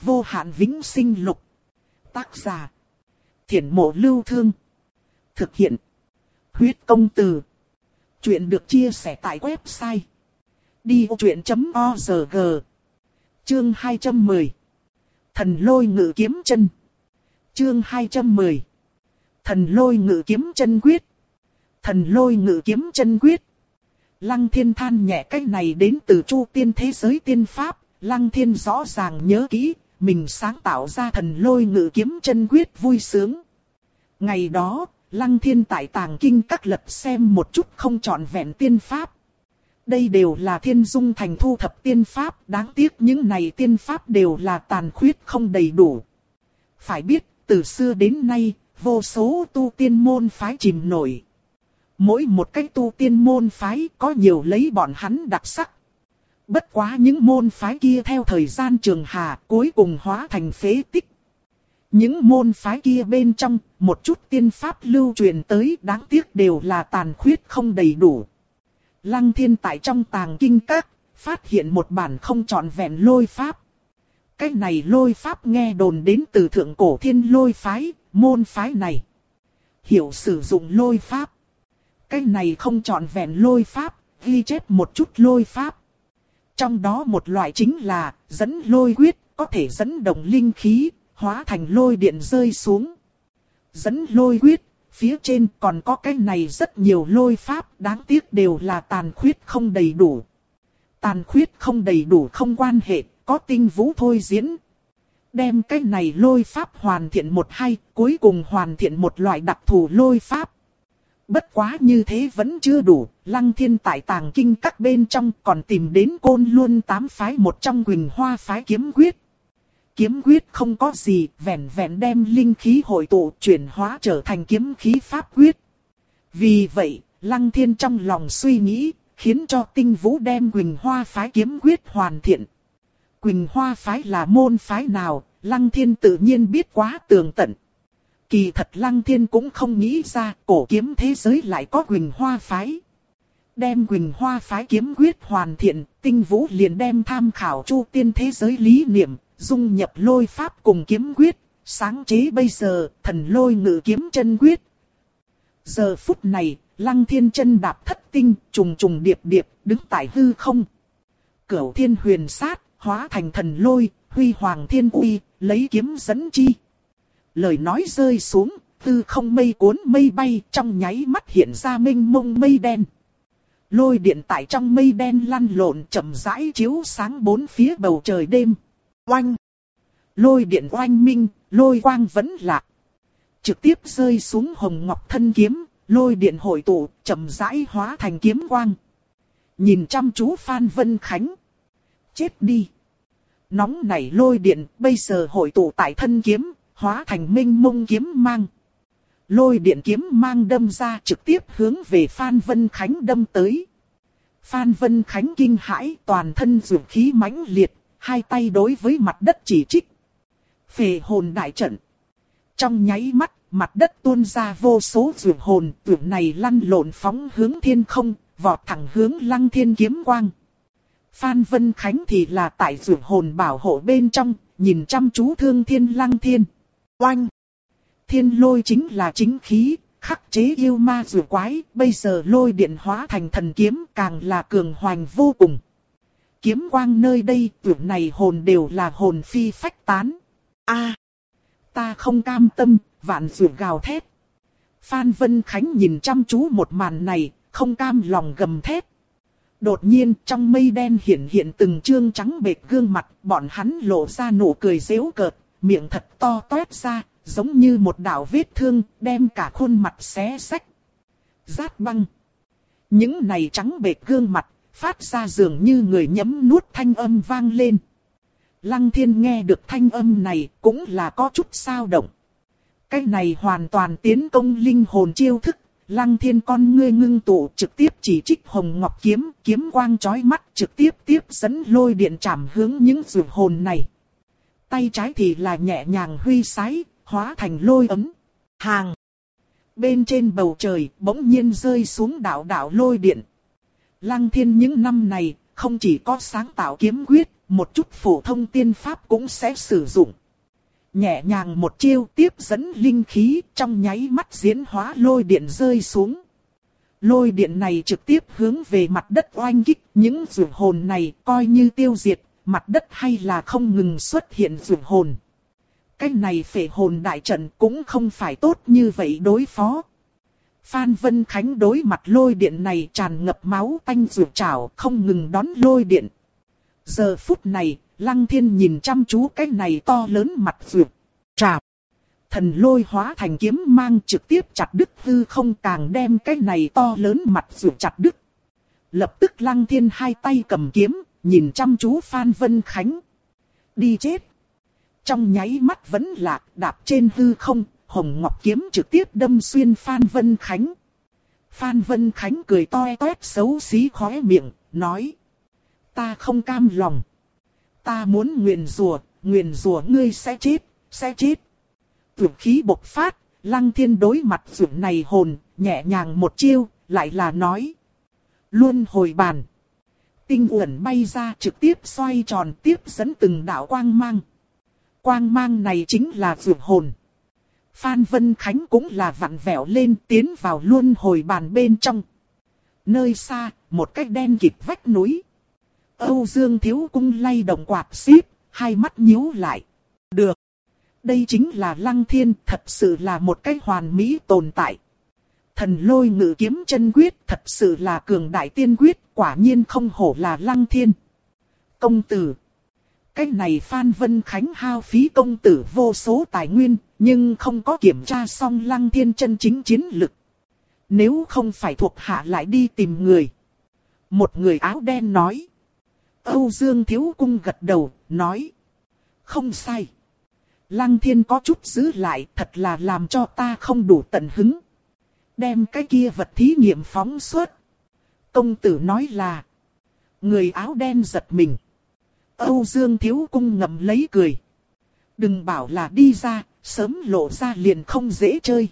vô hạn vĩnh sinh lục. Tác giả. Thiển mộ lưu thương. Thực hiện. Huyết công từ. Chuyện được chia sẻ tại website. Đi vô chuyện.org Chương 210 Thần lôi ngự kiếm chân Chương 210 Thần lôi ngự kiếm chân quyết Thần lôi ngự kiếm chân quyết Lăng thiên than nhẹ cách này đến từ chu tiên thế giới tiên pháp Lăng thiên rõ ràng nhớ kỹ mình sáng tạo ra thần lôi ngự kiếm chân quyết vui sướng Ngày đó Lăng thiên tại tàng kinh các lập xem một chút không trọn vẹn tiên pháp đây đều là thiên dung thành thu thập tiên pháp, đáng tiếc những này tiên pháp đều là tàn khuyết không đầy đủ. Phải biết, từ xưa đến nay, vô số tu tiên môn phái chìm nổi. Mỗi một cái tu tiên môn phái có nhiều lấy bọn hắn đặc sắc. Bất quá những môn phái kia theo thời gian trường hà cuối cùng hóa thành phế tích. Những môn phái kia bên trong, một chút tiên pháp lưu truyền tới đáng tiếc đều là tàn khuyết không đầy đủ. Lăng thiên tại trong tàng kinh các, phát hiện một bản không trọn vẹn lôi pháp. Cái này lôi pháp nghe đồn đến từ thượng cổ thiên lôi phái, môn phái này. Hiểu sử dụng lôi pháp. Cái này không trọn vẹn lôi pháp, ghi chép một chút lôi pháp. Trong đó một loại chính là dẫn lôi quyết, có thể dẫn động linh khí, hóa thành lôi điện rơi xuống. Dẫn lôi quyết, phía trên còn có cái này rất nhiều lôi pháp, đáng tiếc đều là tàn khuyết không đầy đủ. Tàn khuyết không đầy đủ không quan hệ, có tinh vũ thôi diễn. Đem cái này lôi pháp hoàn thiện một hay, cuối cùng hoàn thiện một loại đặc thù lôi pháp. Bất quá như thế vẫn chưa đủ, lăng thiên tại tàng kinh các bên trong còn tìm đến côn luôn tám phái một trong quỳnh hoa phái kiếm quyết kiếm quyết không có gì, vẹn vẹn đem linh khí hội tụ chuyển hóa trở thành kiếm khí pháp quyết. Vì vậy, Lăng Thiên trong lòng suy nghĩ, khiến cho tinh vũ đem Quỳnh Hoa phái kiếm quyết hoàn thiện. Quỳnh Hoa phái là môn phái nào, Lăng Thiên tự nhiên biết quá tường tận. Kỳ thật Lăng Thiên cũng không nghĩ ra cổ kiếm thế giới lại có Quỳnh Hoa phái. Đem Quỳnh Hoa phái kiếm quyết hoàn thiện, tinh vũ liền đem tham khảo chu tiên thế giới lý niệm, dung nhập lôi pháp cùng kiếm quyết, sáng chế bây giờ thần lôi ngự kiếm chân quyết. Giờ phút này, lăng thiên chân đạp thất tinh, trùng trùng điệp điệp, đứng tại hư không. Cửu thiên huyền sát, hóa thành thần lôi, huy hoàng thiên uy, lấy kiếm dẫn chi. Lời nói rơi xuống, hư không mây cuốn mây bay, trong nháy mắt hiện ra minh mông mây đen. Lôi điện tại trong mây đen lăn lộn chậm rãi chiếu sáng bốn phía bầu trời đêm. Oanh! Lôi điện oanh minh, lôi quang vẫn lạc. Trực tiếp rơi xuống hồng ngọc thân kiếm, lôi điện hội tụ, chậm rãi hóa thành kiếm quang. Nhìn chăm chú Phan Vân Khánh. Chết đi! Nóng nảy lôi điện, bây giờ hội tụ tại thân kiếm, hóa thành minh mông kiếm mang. Lôi điện kiếm mang đâm ra trực tiếp hướng về Phan Vân Khánh đâm tới. Phan Vân Khánh kinh hãi toàn thân dược khí mãnh liệt, hai tay đối với mặt đất chỉ trích. Phề hồn đại trận. Trong nháy mắt, mặt đất tuôn ra vô số dược hồn, tưởng này lăn lộn phóng hướng thiên không, vọt thẳng hướng lăng thiên kiếm quang. Phan Vân Khánh thì là tại dược hồn bảo hộ bên trong, nhìn chăm chú thương thiên lăng thiên. Oanh! Thiên lôi chính là chính khí, khắc chế yêu ma rùa quái, bây giờ lôi điện hóa thành thần kiếm càng là cường hoành vô cùng kiếm quang nơi đây tưởng này hồn đều là hồn phi phách tán. a ta không cam tâm, vạn rượu gào thét. Phan Vân Khánh nhìn chăm chú một màn này, không cam lòng gầm thét. Đột nhiên trong mây đen hiện hiện từng trương trắng bệt gương mặt, bọn hắn lộ ra nụ cười dễu cợt, miệng thật to toét ra, giống như một đạo vết thương, đem cả khuôn mặt xé sách. Rát băng. Những này trắng bệt gương mặt, phát ra dường như người nhấm nuốt thanh âm vang lên. Lăng thiên nghe được thanh âm này cũng là có chút sao động. Cái này hoàn toàn tiến công linh hồn chiêu thức, lăng thiên con ngươi ngưng tụ trực tiếp chỉ trích hồng ngọc kiếm, kiếm quang chói mắt trực tiếp tiếp dẫn lôi điện chạm hướng những rượu hồn này. Tay trái thì là nhẹ nhàng huy sái, hóa thành lôi ấm. Hàng! Bên trên bầu trời bỗng nhiên rơi xuống đạo đạo lôi điện. Lăng thiên những năm này, không chỉ có sáng tạo kiếm quyết, một chút phổ thông tiên pháp cũng sẽ sử dụng. Nhẹ nhàng một chiêu tiếp dẫn linh khí trong nháy mắt diễn hóa lôi điện rơi xuống. Lôi điện này trực tiếp hướng về mặt đất oanh kích những rượu hồn này coi như tiêu diệt, mặt đất hay là không ngừng xuất hiện rượu hồn. Cái này phệ hồn đại trận cũng không phải tốt như vậy đối phó. Phan Vân Khánh đối mặt lôi điện này tràn ngập máu tanh rượu trào không ngừng đón lôi điện. Giờ phút này, Lăng Thiên nhìn chăm chú cái này to lớn mặt rượu trào. Thần lôi hóa thành kiếm mang trực tiếp chặt đứt hư không càng đem cái này to lớn mặt dù chặt đứt. Lập tức Lăng Thiên hai tay cầm kiếm, nhìn chăm chú Phan Vân Khánh. Đi chết. Trong nháy mắt vẫn lạc đạp trên hư không, hồng ngọc kiếm trực tiếp đâm xuyên Phan Vân Khánh. Phan Vân Khánh cười toe toét xấu xí khóe miệng, nói. Ta không cam lòng. Ta muốn nguyện rùa, nguyện rùa ngươi sẽ chết, sẽ chết. Tuyệt khí bộc phát, lăng thiên đối mặt dưỡng này hồn, nhẹ nhàng một chiêu, lại là nói. Luôn hồi bàn. Tinh uẩn bay ra trực tiếp xoay tròn tiếp dẫn từng đạo quang mang. Quang mang này chính là vượt hồn. Phan Vân Khánh cũng là vặn vẹo lên tiến vào luôn hồi bàn bên trong. Nơi xa, một cái đen kịt vách núi. Âu Dương Thiếu Cung lay động quạt xíp, hai mắt nhíu lại. Được. Đây chính là Lăng Thiên, thật sự là một cái hoàn mỹ tồn tại. Thần lôi ngự kiếm chân quyết, thật sự là cường đại tiên quyết, quả nhiên không hổ là Lăng Thiên. Công tử. Cái này Phan Vân Khánh hao phí công tử vô số tài nguyên, nhưng không có kiểm tra xong lăng thiên chân chính chiến lực. Nếu không phải thuộc hạ lại đi tìm người. Một người áo đen nói. Âu Dương Thiếu Cung gật đầu, nói. Không sai. Lăng thiên có chút giữ lại, thật là làm cho ta không đủ tận hứng. Đem cái kia vật thí nghiệm phóng xuất. Công tử nói là. Người áo đen giật mình. Âu Dương Thiếu Cung ngậm lấy cười. Đừng bảo là đi ra, sớm lộ ra liền không dễ chơi.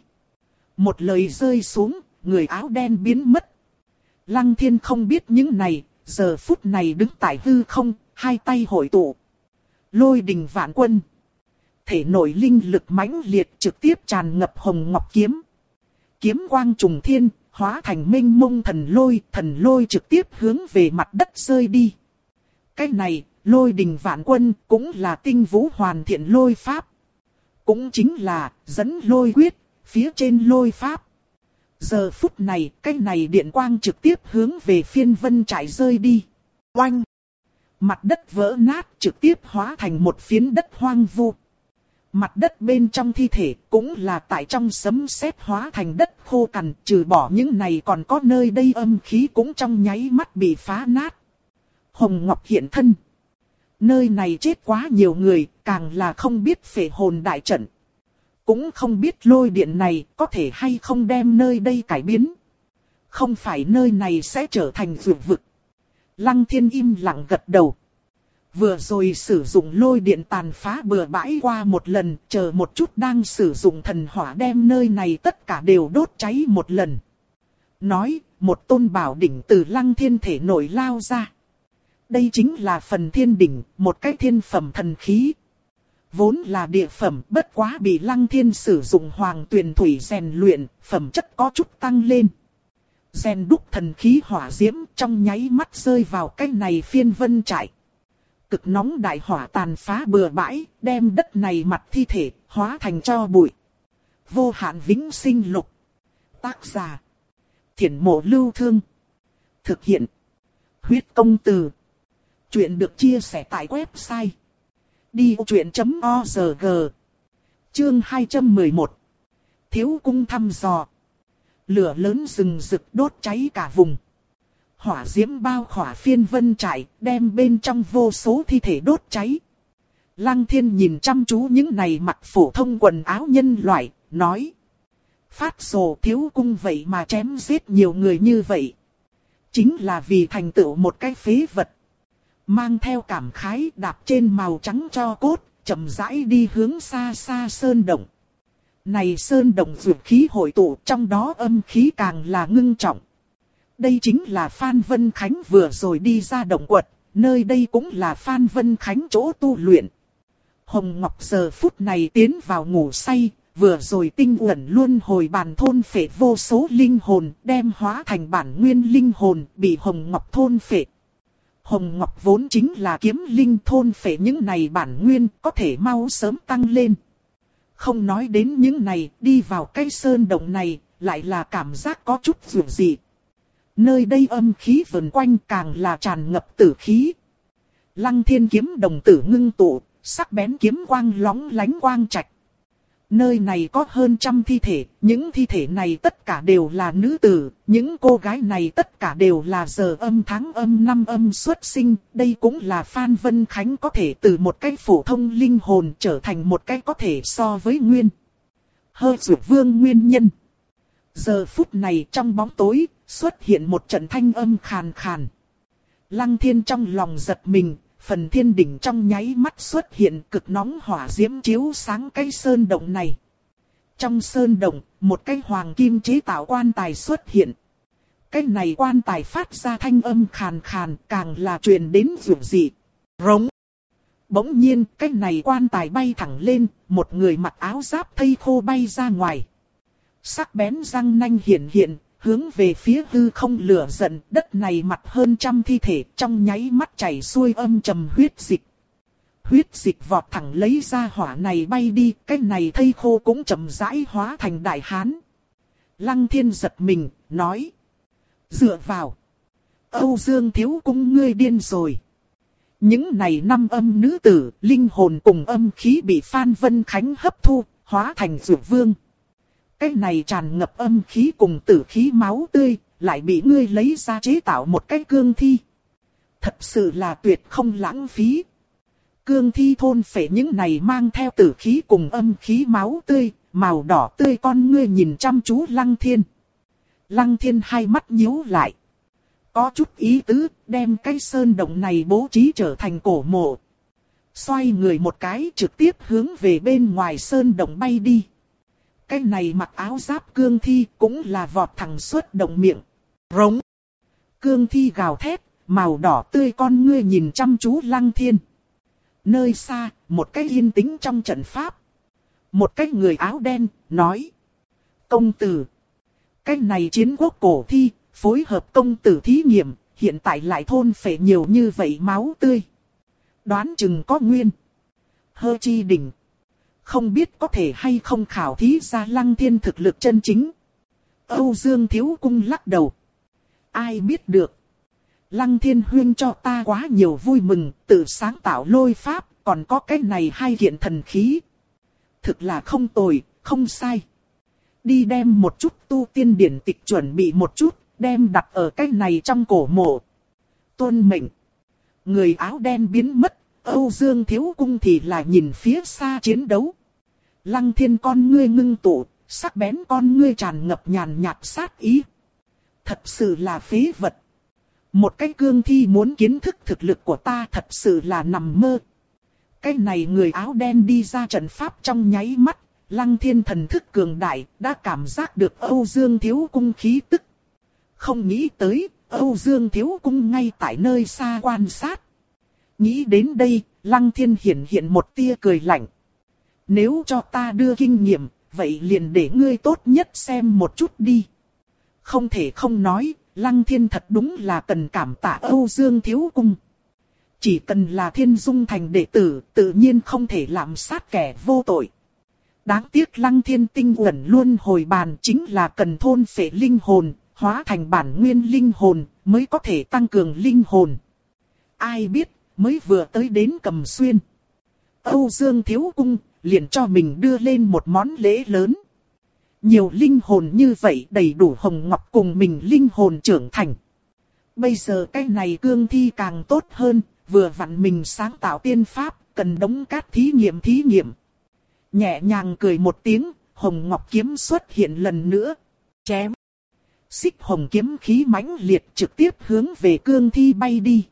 Một lời rơi xuống, người áo đen biến mất. Lăng thiên không biết những này, giờ phút này đứng tại hư không, hai tay hội tụ. Lôi đình vạn quân. Thể nội linh lực mãnh liệt trực tiếp tràn ngập hồng ngọc kiếm. Kiếm quang trùng thiên, hóa thành minh mông thần lôi, thần lôi trực tiếp hướng về mặt đất rơi đi. Cái này, lôi đình vạn quân, cũng là tinh vũ hoàn thiện lôi pháp. Cũng chính là, dẫn lôi quyết, phía trên lôi pháp. Giờ phút này, cái này điện quang trực tiếp hướng về phiên vân trải rơi đi. Oanh! Mặt đất vỡ nát trực tiếp hóa thành một phiến đất hoang vu. Mặt đất bên trong thi thể cũng là tại trong sấm sét hóa thành đất khô cằn, trừ bỏ những này còn có nơi đây âm khí cũng trong nháy mắt bị phá nát. Hồng Ngọc hiện thân. Nơi này chết quá nhiều người, càng là không biết phệ hồn đại trận. Cũng không biết lôi điện này có thể hay không đem nơi đây cải biến. Không phải nơi này sẽ trở thành vượt vực. Lăng thiên im lặng gật đầu. Vừa rồi sử dụng lôi điện tàn phá bừa bãi qua một lần, chờ một chút đang sử dụng thần hỏa đem nơi này tất cả đều đốt cháy một lần. Nói, một tôn bảo đỉnh từ lăng thiên thể nổi lao ra. Đây chính là phần thiên đỉnh, một cái thiên phẩm thần khí. Vốn là địa phẩm bất quá bị lăng thiên sử dụng hoàng tuyền thủy rèn luyện, phẩm chất có chút tăng lên. Rèn đúc thần khí hỏa diễm trong nháy mắt rơi vào cái này phiên vân trại. Cực nóng đại hỏa tàn phá bừa bãi, đem đất này mặt thi thể, hóa thành cho bụi. Vô hạn vĩnh sinh lục. Tác giả. Thiển mộ lưu thương. Thực hiện. Huyết công từ. Chuyện được chia sẻ tại website đi truyện.org. Chương 211. Thiếu cung thăm dò. Lửa lớn rừng rực đốt cháy cả vùng. Hỏa diễm bao khỏa phiên vân trải, đem bên trong vô số thi thể đốt cháy. Lăng thiên nhìn chăm chú những này mặc phổ thông quần áo nhân loại, nói. Phát sổ thiếu cung vậy mà chém giết nhiều người như vậy. Chính là vì thành tựu một cái phế vật mang theo cảm khái đạp trên màu trắng cho cốt, chậm rãi đi hướng xa xa sơn động. Này sơn động dược khí hội tụ trong đó âm khí càng là ngưng trọng. Đây chính là Phan Vân Khánh vừa rồi đi ra động quật, nơi đây cũng là Phan Vân Khánh chỗ tu luyện. Hồng Ngọc giờ phút này tiến vào ngủ say, vừa rồi tinh uẩn luôn hồi bàn thôn phệ vô số linh hồn, đem hóa thành bản nguyên linh hồn, bị Hồng Ngọc thôn phệ. Hồng Ngọc vốn chính là kiếm linh thôn phệ những này bản nguyên, có thể mau sớm tăng lên. Không nói đến những này, đi vào cây sơn động này, lại là cảm giác có chút dù gì. Nơi đây âm khí vần quanh càng là tràn ngập tử khí. Lăng thiên kiếm đồng tử ngưng tụ, sắc bén kiếm quang lóng lánh quang trạch. Nơi này có hơn trăm thi thể, những thi thể này tất cả đều là nữ tử, những cô gái này tất cả đều là giờ âm tháng âm năm âm xuất sinh, đây cũng là Phan Vân Khánh có thể từ một cái phổ thông linh hồn trở thành một cái có thể so với nguyên. Hơ dụ vương nguyên nhân. Giờ phút này trong bóng tối, xuất hiện một trận thanh âm khàn khàn. Lăng thiên trong lòng giật mình, phần thiên đỉnh trong nháy mắt xuất hiện cực nóng hỏa diễm chiếu sáng cái sơn động này. Trong sơn động, một cái hoàng kim chế tạo quan tài xuất hiện. Cái này quan tài phát ra thanh âm khàn khàn càng là truyền đến dù dị. Rống. Bỗng nhiên cái này quan tài bay thẳng lên, một người mặc áo giáp thây khô bay ra ngoài. Sắc bén răng nanh hiện hiện, hướng về phía hư không lửa giận, đất này mặt hơn trăm thi thể trong nháy mắt chảy xuôi âm trầm huyết dịch. Huyết dịch vọt thẳng lấy ra hỏa này bay đi, cái này thây khô cũng chậm rãi hóa thành đại hán. Lăng thiên giật mình, nói. Dựa vào. Âu Dương thiếu cung ngươi điên rồi. Những này năm âm nữ tử, linh hồn cùng âm khí bị Phan Vân Khánh hấp thu, hóa thành dược vương. Cái này tràn ngập âm khí cùng tử khí máu tươi, lại bị ngươi lấy ra chế tạo một cái cương thi. Thật sự là tuyệt không lãng phí. Cương thi thôn phệ những này mang theo tử khí cùng âm khí máu tươi, màu đỏ tươi con ngươi nhìn chăm chú lăng thiên. Lăng thiên hai mắt nhíu lại. Có chút ý tứ, đem cái sơn động này bố trí trở thành cổ mộ. Xoay người một cái trực tiếp hướng về bên ngoài sơn động bay đi. Cái này mặc áo giáp cương thi cũng là vọt thẳng suốt động miệng. Rống. Cương thi gào thét, màu đỏ tươi con ngươi nhìn chăm chú lăng thiên. Nơi xa, một cái yên tĩnh trong trận pháp. Một cái người áo đen, nói. Công tử. Cái này chiến quốc cổ thi, phối hợp công tử thí nghiệm, hiện tại lại thôn phệ nhiều như vậy máu tươi. Đoán chừng có nguyên. Hơ chi đỉnh không biết có thể hay không khảo thí ra lăng thiên thực lực chân chính. Âu Dương Thiếu Cung lắc đầu. Ai biết được. Lăng thiên huyên cho ta quá nhiều vui mừng, tự sáng tạo lôi pháp, còn có cái này hay hiện thần khí. Thực là không tồi, không sai. Đi đem một chút tu tiên điển tịch chuẩn bị một chút, đem đặt ở cái này trong cổ mộ. Tuân mệnh. Người áo đen biến mất, Âu Dương Thiếu Cung thì là nhìn phía xa chiến đấu. Lăng thiên con ngươi ngưng tụ, sắc bén con ngươi tràn ngập nhàn nhạt sát ý. Thật sự là phế vật. Một cái cương thi muốn kiến thức thực lực của ta thật sự là nằm mơ. Cái này người áo đen đi ra trận pháp trong nháy mắt, lăng thiên thần thức cường đại, đã cảm giác được Âu Dương Thiếu Cung khí tức. Không nghĩ tới, Âu Dương Thiếu Cung ngay tại nơi xa quan sát. Nghĩ đến đây, lăng thiên hiện hiện một tia cười lạnh. Nếu cho ta đưa kinh nghiệm, vậy liền để ngươi tốt nhất xem một chút đi. Không thể không nói, Lăng Thiên thật đúng là cần cảm tạ Âu Dương Thiếu Cung. Chỉ cần là thiên dung thành đệ tử, tự nhiên không thể làm sát kẻ vô tội. Đáng tiếc Lăng Thiên tinh uẩn luôn hồi bàn chính là cần thôn phệ linh hồn, hóa thành bản nguyên linh hồn, mới có thể tăng cường linh hồn. Ai biết, mới vừa tới đến cầm xuyên. Âu Dương Thiếu Cung, liền cho mình đưa lên một món lễ lớn. Nhiều linh hồn như vậy đầy đủ hồng ngọc cùng mình linh hồn trưởng thành. Bây giờ cái này cương thi càng tốt hơn, vừa vặn mình sáng tạo tiên pháp, cần đống cát thí nghiệm thí nghiệm. Nhẹ nhàng cười một tiếng, hồng ngọc kiếm xuất hiện lần nữa. Chém. Xích hồng kiếm khí mãnh liệt trực tiếp hướng về cương thi bay đi.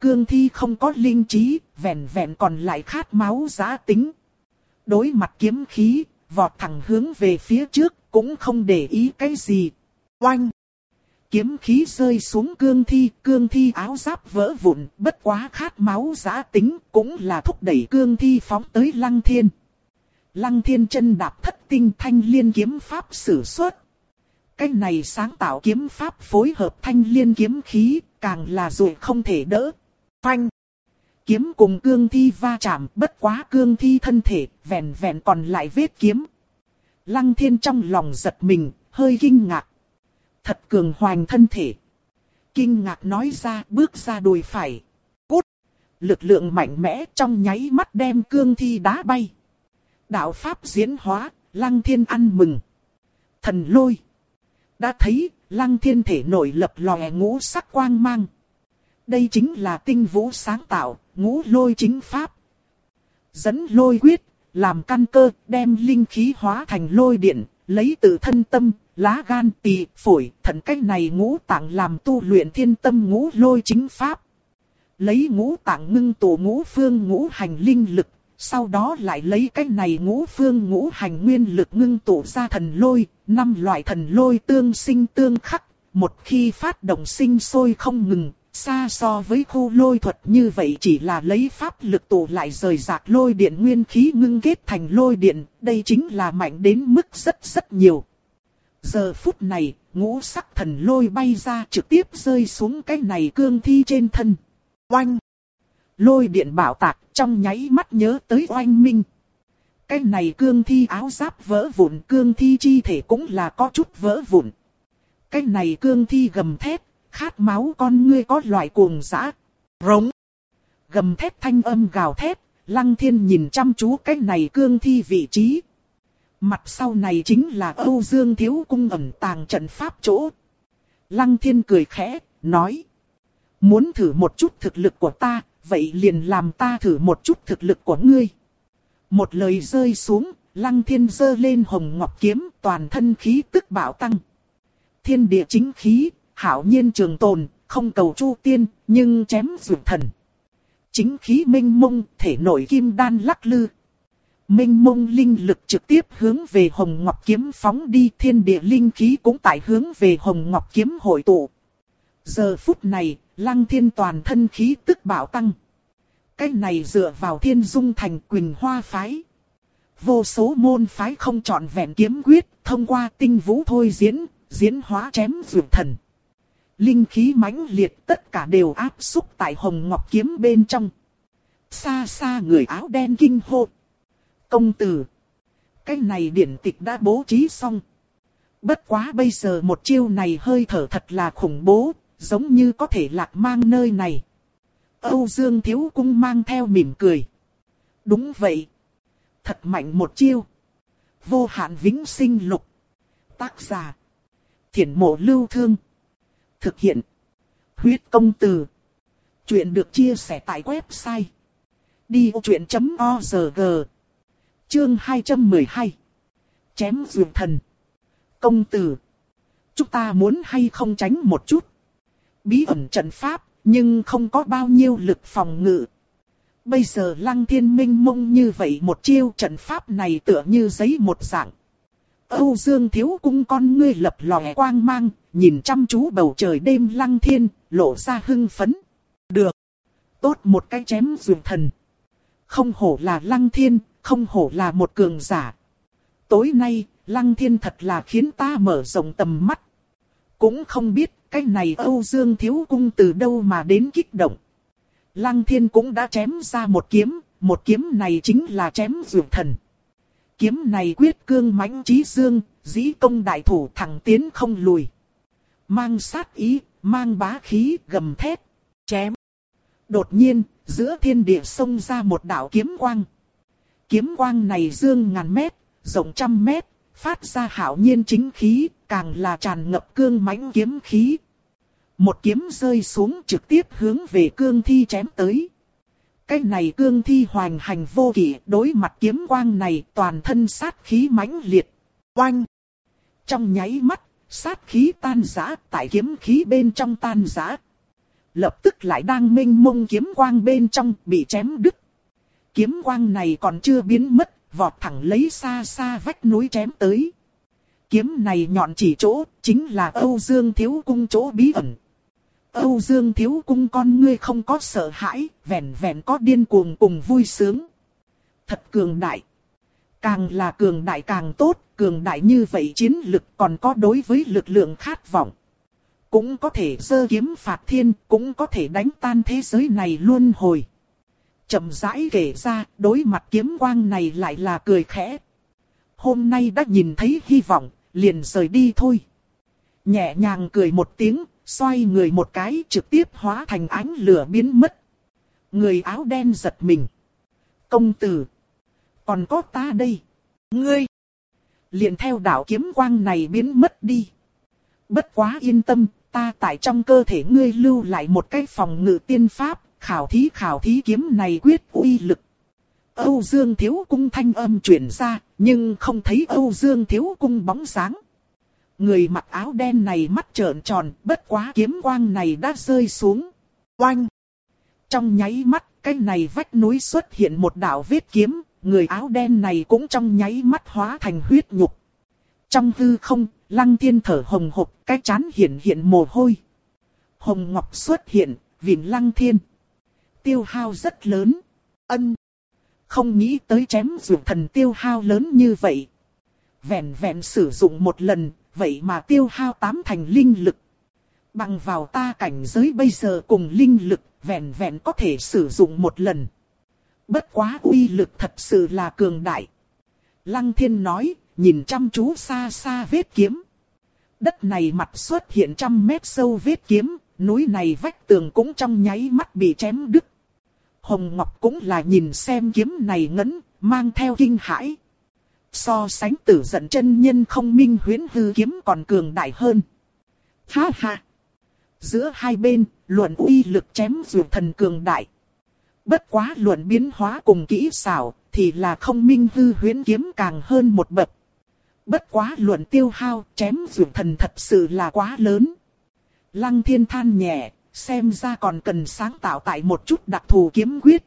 Cương thi không có linh trí, vẹn vẹn còn lại khát máu giá tính đối mặt kiếm khí, vọt thẳng hướng về phía trước, cũng không để ý cái gì. Oanh! Kiếm khí rơi xuống cương thi, cương thi áo giáp vỡ vụn, bất quá khát máu giá tính, cũng là thúc đẩy cương thi phóng tới lăng thiên. Lăng thiên chân đạp thất tinh thanh liên kiếm pháp sử xuất. Cái này sáng tạo kiếm pháp phối hợp thanh liên kiếm khí, càng là rồi không thể đỡ. Phanh! Kiếm cùng cương thi va chạm, bất quá cương thi thân thể, vẹn vẹn còn lại vết kiếm. Lăng thiên trong lòng giật mình, hơi kinh ngạc. Thật cường hoành thân thể. Kinh ngạc nói ra bước ra đùi phải. Cút! Lực lượng mạnh mẽ trong nháy mắt đem cương thi đá bay. Đạo Pháp diễn hóa, lăng thiên ăn mừng. Thần lôi! Đã thấy, lăng thiên thể nổi lập lòe ngũ sắc quang mang. Đây chính là tinh vũ sáng tạo, ngũ lôi chính pháp. Dẫn lôi quyết, làm căn cơ, đem linh khí hóa thành lôi điện, lấy tự thân tâm, lá gan, tỳ, phổi, thận cách này ngũ tạng làm tu luyện thiên tâm ngũ lôi chính pháp. Lấy ngũ tạng ngưng tổ ngũ phương ngũ hành linh lực, sau đó lại lấy cách này ngũ phương ngũ hành nguyên lực ngưng tụ ra thần lôi, năm loại thần lôi tương sinh tương khắc, một khi phát động sinh sôi không ngừng, xa so với khu lôi thuật như vậy chỉ là lấy pháp lực tụ lại rời rạc lôi điện nguyên khí ngưng kết thành lôi điện, đây chính là mạnh đến mức rất rất nhiều. Giờ phút này, ngũ sắc thần lôi bay ra trực tiếp rơi xuống cái này cương thi trên thân. Oanh! Lôi điện bảo tạc trong nháy mắt nhớ tới oanh minh. Cái này cương thi áo giáp vỡ vụn, cương thi chi thể cũng là có chút vỡ vụn. Cái này cương thi gầm thét, khát máu con ngươi có loại cuồng dã. Rống! Gầm thép thanh âm gào thép lăng thiên nhìn chăm chú cái này cương thi vị trí. Mặt sau này chính là Âu Dương Thiếu Cung ẩn tàng trận pháp chỗ. Lăng thiên cười khẽ, nói. Muốn thử một chút thực lực của ta, vậy liền làm ta thử một chút thực lực của ngươi. Một lời rơi xuống, lăng thiên giơ lên hồng ngọc kiếm, toàn thân khí tức bạo tăng. Thiên địa chính khí, hảo nhiên trường tồn, không cầu chu tiên, nhưng chém dụ thần. Chính khí minh mông, thể nội kim đan lắc lư. Minh mông linh lực trực tiếp hướng về hồng ngọc kiếm phóng đi, thiên địa linh khí cũng tại hướng về hồng ngọc kiếm hội tụ. Giờ phút này, lăng thiên toàn thân khí tức bạo tăng. Cái này dựa vào thiên dung thành quỳnh hoa phái. Vô số môn phái không chọn vẹn kiếm quyết, thông qua tinh vũ thôi diễn, diễn hóa chém dụ thần. Linh khí mãnh liệt tất cả đều áp xúc tại hồng ngọc kiếm bên trong. Xa xa người áo đen kinh hô. Công tử. Cái này điển tịch đã bố trí xong. Bất quá bây giờ một chiêu này hơi thở thật là khủng bố, giống như có thể lạc mang nơi này. Âu Dương Thiếu Cung mang theo mỉm cười. Đúng vậy. Thật mạnh một chiêu. Vô hạn vĩnh sinh lục. Tác giả. Thiển mộ lưu thương. Thực hiện. Huyết công từ. Chuyện được chia sẻ tại website. Đi vô chuyện.org Chương 212 Chém dược thần. Công tử. Chúng ta muốn hay không tránh một chút. Bí ẩn trận pháp, nhưng không có bao nhiêu lực phòng ngự. Bây giờ lăng thiên minh mông như vậy một chiêu trận pháp này tựa như giấy một dạng. Âu Dương thiếu cung con ngươi lập lòe quang mang, nhìn chăm chú bầu trời đêm lăng thiên, lộ ra hưng phấn. Được. Tốt một cái chém dược thần. Không hổ là lăng thiên, không hổ là một cường giả. Tối nay, lăng thiên thật là khiến ta mở rộng tầm mắt. Cũng không biết cái này Âu Dương Thiếu Cung từ đâu mà đến kích động. Lăng thiên cũng đã chém ra một kiếm, một kiếm này chính là chém dược thần. Kiếm này quyết cương mãnh trí dương, dĩ công đại thủ thẳng tiến không lùi. Mang sát ý, mang bá khí, gầm thét, chém. Đột nhiên, giữa thiên địa xông ra một đạo kiếm quang. Kiếm quang này dương ngàn mét, rộng trăm mét, phát ra hảo nhiên chính khí, càng là tràn ngập cương mãnh kiếm khí. Một kiếm rơi xuống trực tiếp hướng về cương thi chém tới. Cái này cương thi hoành hành vô kỷ đối mặt kiếm quang này toàn thân sát khí mãnh liệt. Oanh! Trong nháy mắt, sát khí tan rã tại kiếm khí bên trong tan rã. Lập tức lại đang minh mông kiếm quang bên trong bị chém đứt. Kiếm quang này còn chưa biến mất, vọt thẳng lấy xa xa vách núi chém tới. kiếm này nhọn chỉ chỗ, chính là Âu Dương Thiếu Cung chỗ bí ẩn. Âu Dương Thiếu Cung con ngươi không có sợ hãi, vẻn vẹn có điên cuồng cùng vui sướng. Thật cường đại. Càng là cường đại càng tốt, cường đại như vậy chiến lực còn có đối với lực lượng khát vọng. Cũng có thể sơ kiếm phạt thiên, cũng có thể đánh tan thế giới này luôn hồi. chậm rãi kể ra, đối mặt kiếm quang này lại là cười khẽ. Hôm nay đã nhìn thấy hy vọng, liền rời đi thôi. Nhẹ nhàng cười một tiếng, xoay người một cái trực tiếp hóa thành ánh lửa biến mất. Người áo đen giật mình. Công tử. Còn có ta đây. Ngươi. Liền theo đạo kiếm quang này biến mất đi. Bất quá yên tâm, ta tại trong cơ thể ngươi lưu lại một cái phòng ngự tiên pháp, khảo thí khảo thí kiếm này quyết uy lực. Âu Dương Thiếu Cung thanh âm chuyển ra, nhưng không thấy Âu Dương Thiếu Cung bóng sáng. Người mặc áo đen này mắt trợn tròn, bất quá kiếm quang này đã rơi xuống. Oanh! Trong nháy mắt, cái này vách núi xuất hiện một đạo vết kiếm, người áo đen này cũng trong nháy mắt hóa thành huyết nhục. Trong hư không, lăng thiên thở hồng hộc, cái chán hiện hiện mồ hôi. Hồng Ngọc xuất hiện, vịn lăng thiên. Tiêu hao rất lớn. Ân. Không nghĩ tới chém dụng thần tiêu hao lớn như vậy. Vẹn vẹn sử dụng một lần, vậy mà tiêu hao tám thành linh lực. Bằng vào ta cảnh giới bây giờ cùng linh lực, vẹn vẹn có thể sử dụng một lần. Bất quá uy lực thật sự là cường đại. Lăng thiên nói, nhìn chăm chú xa xa vết kiếm. Đất này mặt xuất hiện trăm mét sâu vết kiếm, núi này vách tường cũng trong nháy mắt bị chém đứt. Hồng Ngọc cũng là nhìn xem kiếm này ngấn, mang theo kinh hãi. So sánh tử giận chân nhân không minh huyễn hư kiếm còn cường đại hơn. Ha ha! Giữa hai bên, luận uy lực chém dù thần cường đại. Bất quá luận biến hóa cùng kỹ xảo, thì là không minh hư huyễn kiếm càng hơn một bậc. Bất quá luận tiêu hao, chém dù thần thật sự là quá lớn. Lăng thiên than nhẹ, xem ra còn cần sáng tạo tại một chút đặc thù kiếm quyết.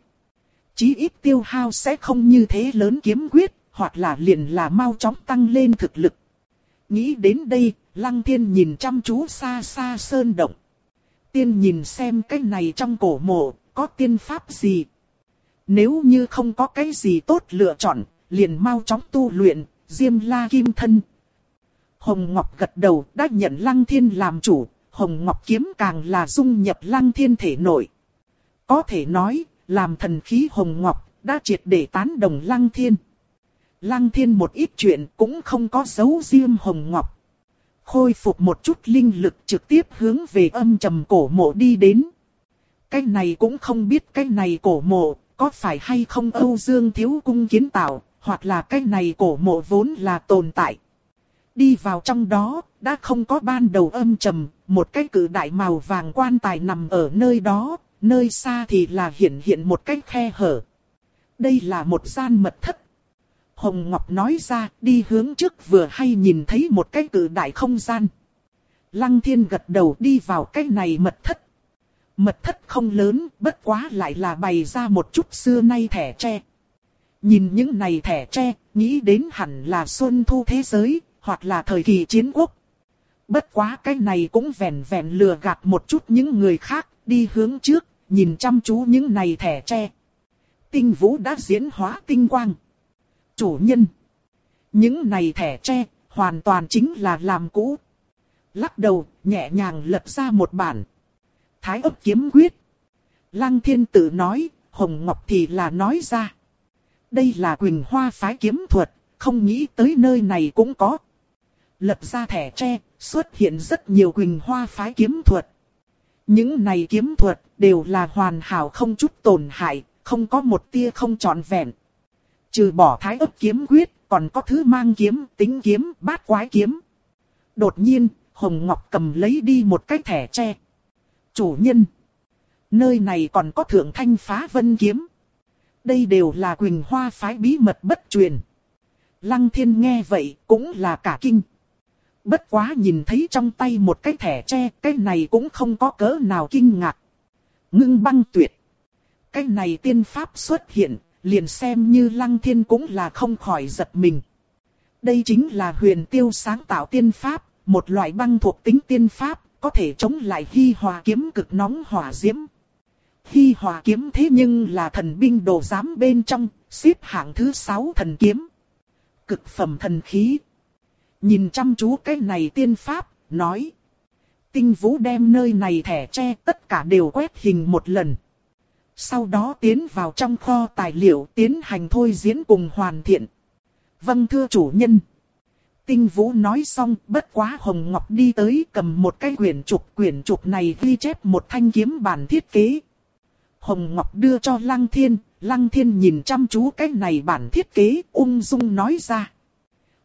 Chí ít tiêu hao sẽ không như thế lớn kiếm quyết, hoặc là liền là mau chóng tăng lên thực lực. Nghĩ đến đây, Lăng Thiên nhìn chăm chú xa xa sơn động. Tiên nhìn xem cái này trong cổ mộ, có tiên pháp gì. Nếu như không có cái gì tốt lựa chọn, liền mau chóng tu luyện, Diêm La Kim Thân. Hồng Ngọc gật đầu đã nhận Lăng Thiên làm chủ, Hồng Ngọc Kiếm càng là dung nhập Lăng Thiên thể nội. Có thể nói, làm thần khí Hồng Ngọc, đã triệt để tán đồng Lăng Thiên. Lăng thiên một ít chuyện cũng không có dấu riêng hồng ngọc. Khôi phục một chút linh lực trực tiếp hướng về âm trầm cổ mộ đi đến. Cái này cũng không biết cái này cổ mộ có phải hay không Âu Dương Thiếu Cung kiến tạo, hoặc là cái này cổ mộ vốn là tồn tại. Đi vào trong đó, đã không có ban đầu âm trầm, một cái cử đại màu vàng quan tài nằm ở nơi đó, nơi xa thì là hiện hiện một cái khe hở. Đây là một gian mật thất. Hồng Ngọc nói ra, đi hướng trước vừa hay nhìn thấy một cái cử đại không gian. Lăng thiên gật đầu đi vào cái này mật thất. Mật thất không lớn, bất quá lại là bày ra một chút xưa nay thẻ tre. Nhìn những này thẻ tre, nghĩ đến hẳn là xuân thu thế giới, hoặc là thời kỳ chiến quốc. Bất quá cái này cũng vẻn vẹn lừa gạt một chút những người khác, đi hướng trước, nhìn chăm chú những này thẻ tre. Tinh vũ đã diễn hóa tinh quang. Chủ nhân. Những này thẻ tre, hoàn toàn chính là làm cũ. Lắc đầu, nhẹ nhàng lật ra một bản. Thái ấp kiếm quyết. Lăng thiên tử nói, Hồng Ngọc thì là nói ra. Đây là Quỳnh Hoa phái kiếm thuật, không nghĩ tới nơi này cũng có. Lật ra thẻ tre, xuất hiện rất nhiều Quỳnh Hoa phái kiếm thuật. Những này kiếm thuật đều là hoàn hảo không chút tổn hại, không có một tia không trọn vẹn. Trừ bỏ thái ấp kiếm quyết, còn có thứ mang kiếm, tính kiếm, bát quái kiếm. Đột nhiên, Hồng Ngọc cầm lấy đi một cái thẻ tre. Chủ nhân. Nơi này còn có thượng thanh phá vân kiếm. Đây đều là Quỳnh Hoa phái bí mật bất truyền. Lăng thiên nghe vậy cũng là cả kinh. Bất quá nhìn thấy trong tay một cái thẻ tre, cái này cũng không có cỡ nào kinh ngạc. Ngưng băng tuyệt. Cái này tiên pháp xuất hiện, liền xem như lăng thiên cũng là không khỏi giật mình. Đây chính là huyền tiêu sáng tạo tiên pháp, một loại băng thuộc tính tiên pháp, có thể chống lại hy hòa kiếm cực nóng hỏa diễm. Hy hòa kiếm thế nhưng là thần binh đồ giám bên trong, xếp hạng thứ 6 thần kiếm. Cực phẩm thần khí. Nhìn chăm chú cái này tiên pháp, nói. Tinh vũ đem nơi này thẻ tre tất cả đều quét hình một lần. Sau đó tiến vào trong kho tài liệu tiến hành thôi diễn cùng hoàn thiện. Vâng thưa chủ nhân. Tinh Vũ nói xong, bất quá Hồng Ngọc đi tới cầm một cái quyển trục. Quyển trục này ghi chép một thanh kiếm bản thiết kế. Hồng Ngọc đưa cho Lăng Thiên, Lăng Thiên nhìn chăm chú cái này bản thiết kế, ung dung nói ra.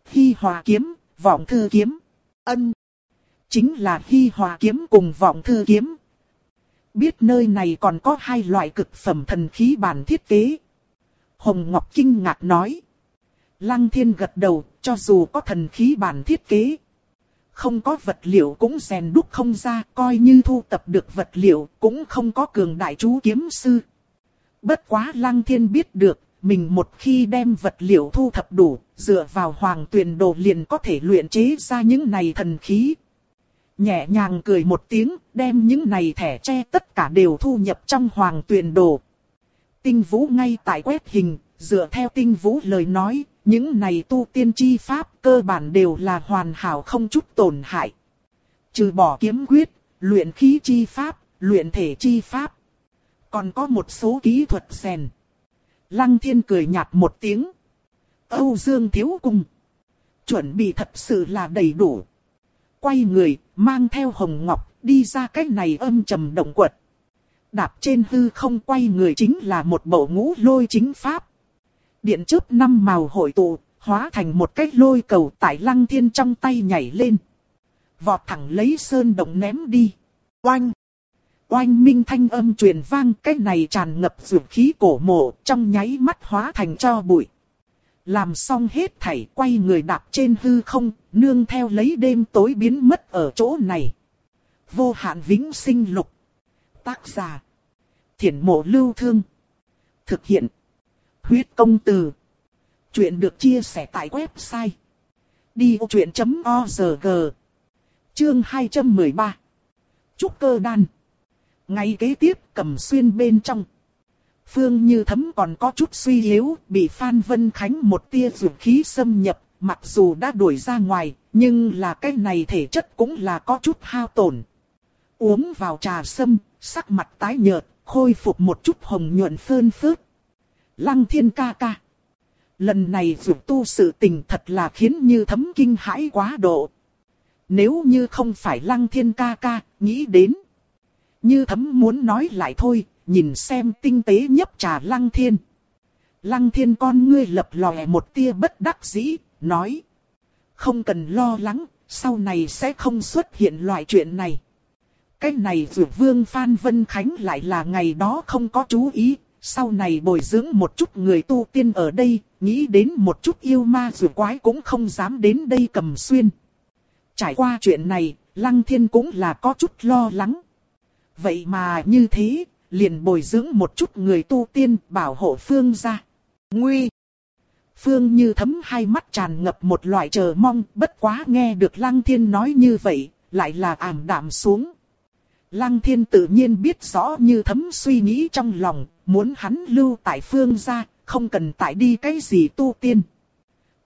Hy hòa kiếm, vọng thư kiếm, ân. Chính là hy hòa kiếm cùng vọng thư kiếm. Biết nơi này còn có hai loại cực phẩm thần khí bản thiết kế. Hồng Ngọc kinh ngạc nói. Lăng thiên gật đầu, cho dù có thần khí bản thiết kế. Không có vật liệu cũng rèn đúc không ra, coi như thu tập được vật liệu cũng không có cường đại chú kiếm sư. Bất quá lăng thiên biết được, mình một khi đem vật liệu thu thập đủ, dựa vào hoàng tuyển đồ liền có thể luyện chế ra những này thần khí. Nhẹ nhàng cười một tiếng, đem những này thẻ tre tất cả đều thu nhập trong hoàng tuyền đồ. Tinh vũ ngay tại quét hình, dựa theo tinh vũ lời nói, những này tu tiên chi pháp cơ bản đều là hoàn hảo không chút tổn hại. Trừ bỏ kiếm quyết, luyện khí chi pháp, luyện thể chi pháp. Còn có một số kỹ thuật rèn. Lăng thiên cười nhạt một tiếng. Âu Dương thiếu cung. Chuẩn bị thật sự là đầy đủ. Quay người, mang theo hồng ngọc, đi ra cái này âm trầm động quật. Đạp trên hư không quay người chính là một bộ ngũ lôi chính pháp. Điện chớp năm màu hội tụ, hóa thành một cái lôi cầu tại lăng thiên trong tay nhảy lên. Vọt thẳng lấy sơn động ném đi. Oanh! Oanh minh thanh âm truyền vang cái này tràn ngập dược khí cổ mộ trong nháy mắt hóa thành cho bụi. Làm xong hết thảy quay người đạp trên hư không, nương theo lấy đêm tối biến mất ở chỗ này. Vô hạn vĩnh sinh lục. Tác giả. Thiển mộ lưu thương. Thực hiện. Huyết công từ. Chuyện được chia sẻ tại website. Đi truyện.org Chương 213 Trúc cơ đan Ngay kế tiếp cầm xuyên bên trong. Phương Như Thấm còn có chút suy yếu, bị Phan Vân Khánh một tia dụ khí xâm nhập, mặc dù đã đuổi ra ngoài, nhưng là cái này thể chất cũng là có chút hao tổn. Uống vào trà sâm, sắc mặt tái nhợt, khôi phục một chút hồng nhuận phơn phớt. Lăng thiên ca ca. Lần này vượt tu sự tình thật là khiến như thấm kinh hãi quá độ. Nếu như không phải lăng thiên ca ca, nghĩ đến. Như thấm muốn nói lại thôi, nhìn xem tinh tế nhấp trà lăng thiên. Lăng thiên con ngươi lập lòe một tia bất đắc dĩ, nói. Không cần lo lắng, sau này sẽ không xuất hiện loại chuyện này. Cái này dù vương Phan Vân Khánh lại là ngày đó không có chú ý, sau này bồi dưỡng một chút người tu tiên ở đây, nghĩ đến một chút yêu ma rùa quái cũng không dám đến đây cầm xuyên. Trải qua chuyện này, Lăng Thiên cũng là có chút lo lắng. Vậy mà như thế, liền bồi dưỡng một chút người tu tiên bảo hộ Phương gia. Nguy! Phương như thấm hai mắt tràn ngập một loại chờ mong, bất quá nghe được Lăng Thiên nói như vậy, lại là ảm đạm xuống. Lăng thiên tự nhiên biết rõ như thấm suy nghĩ trong lòng, muốn hắn lưu tại phương gia, không cần tại đi cái gì tu tiên.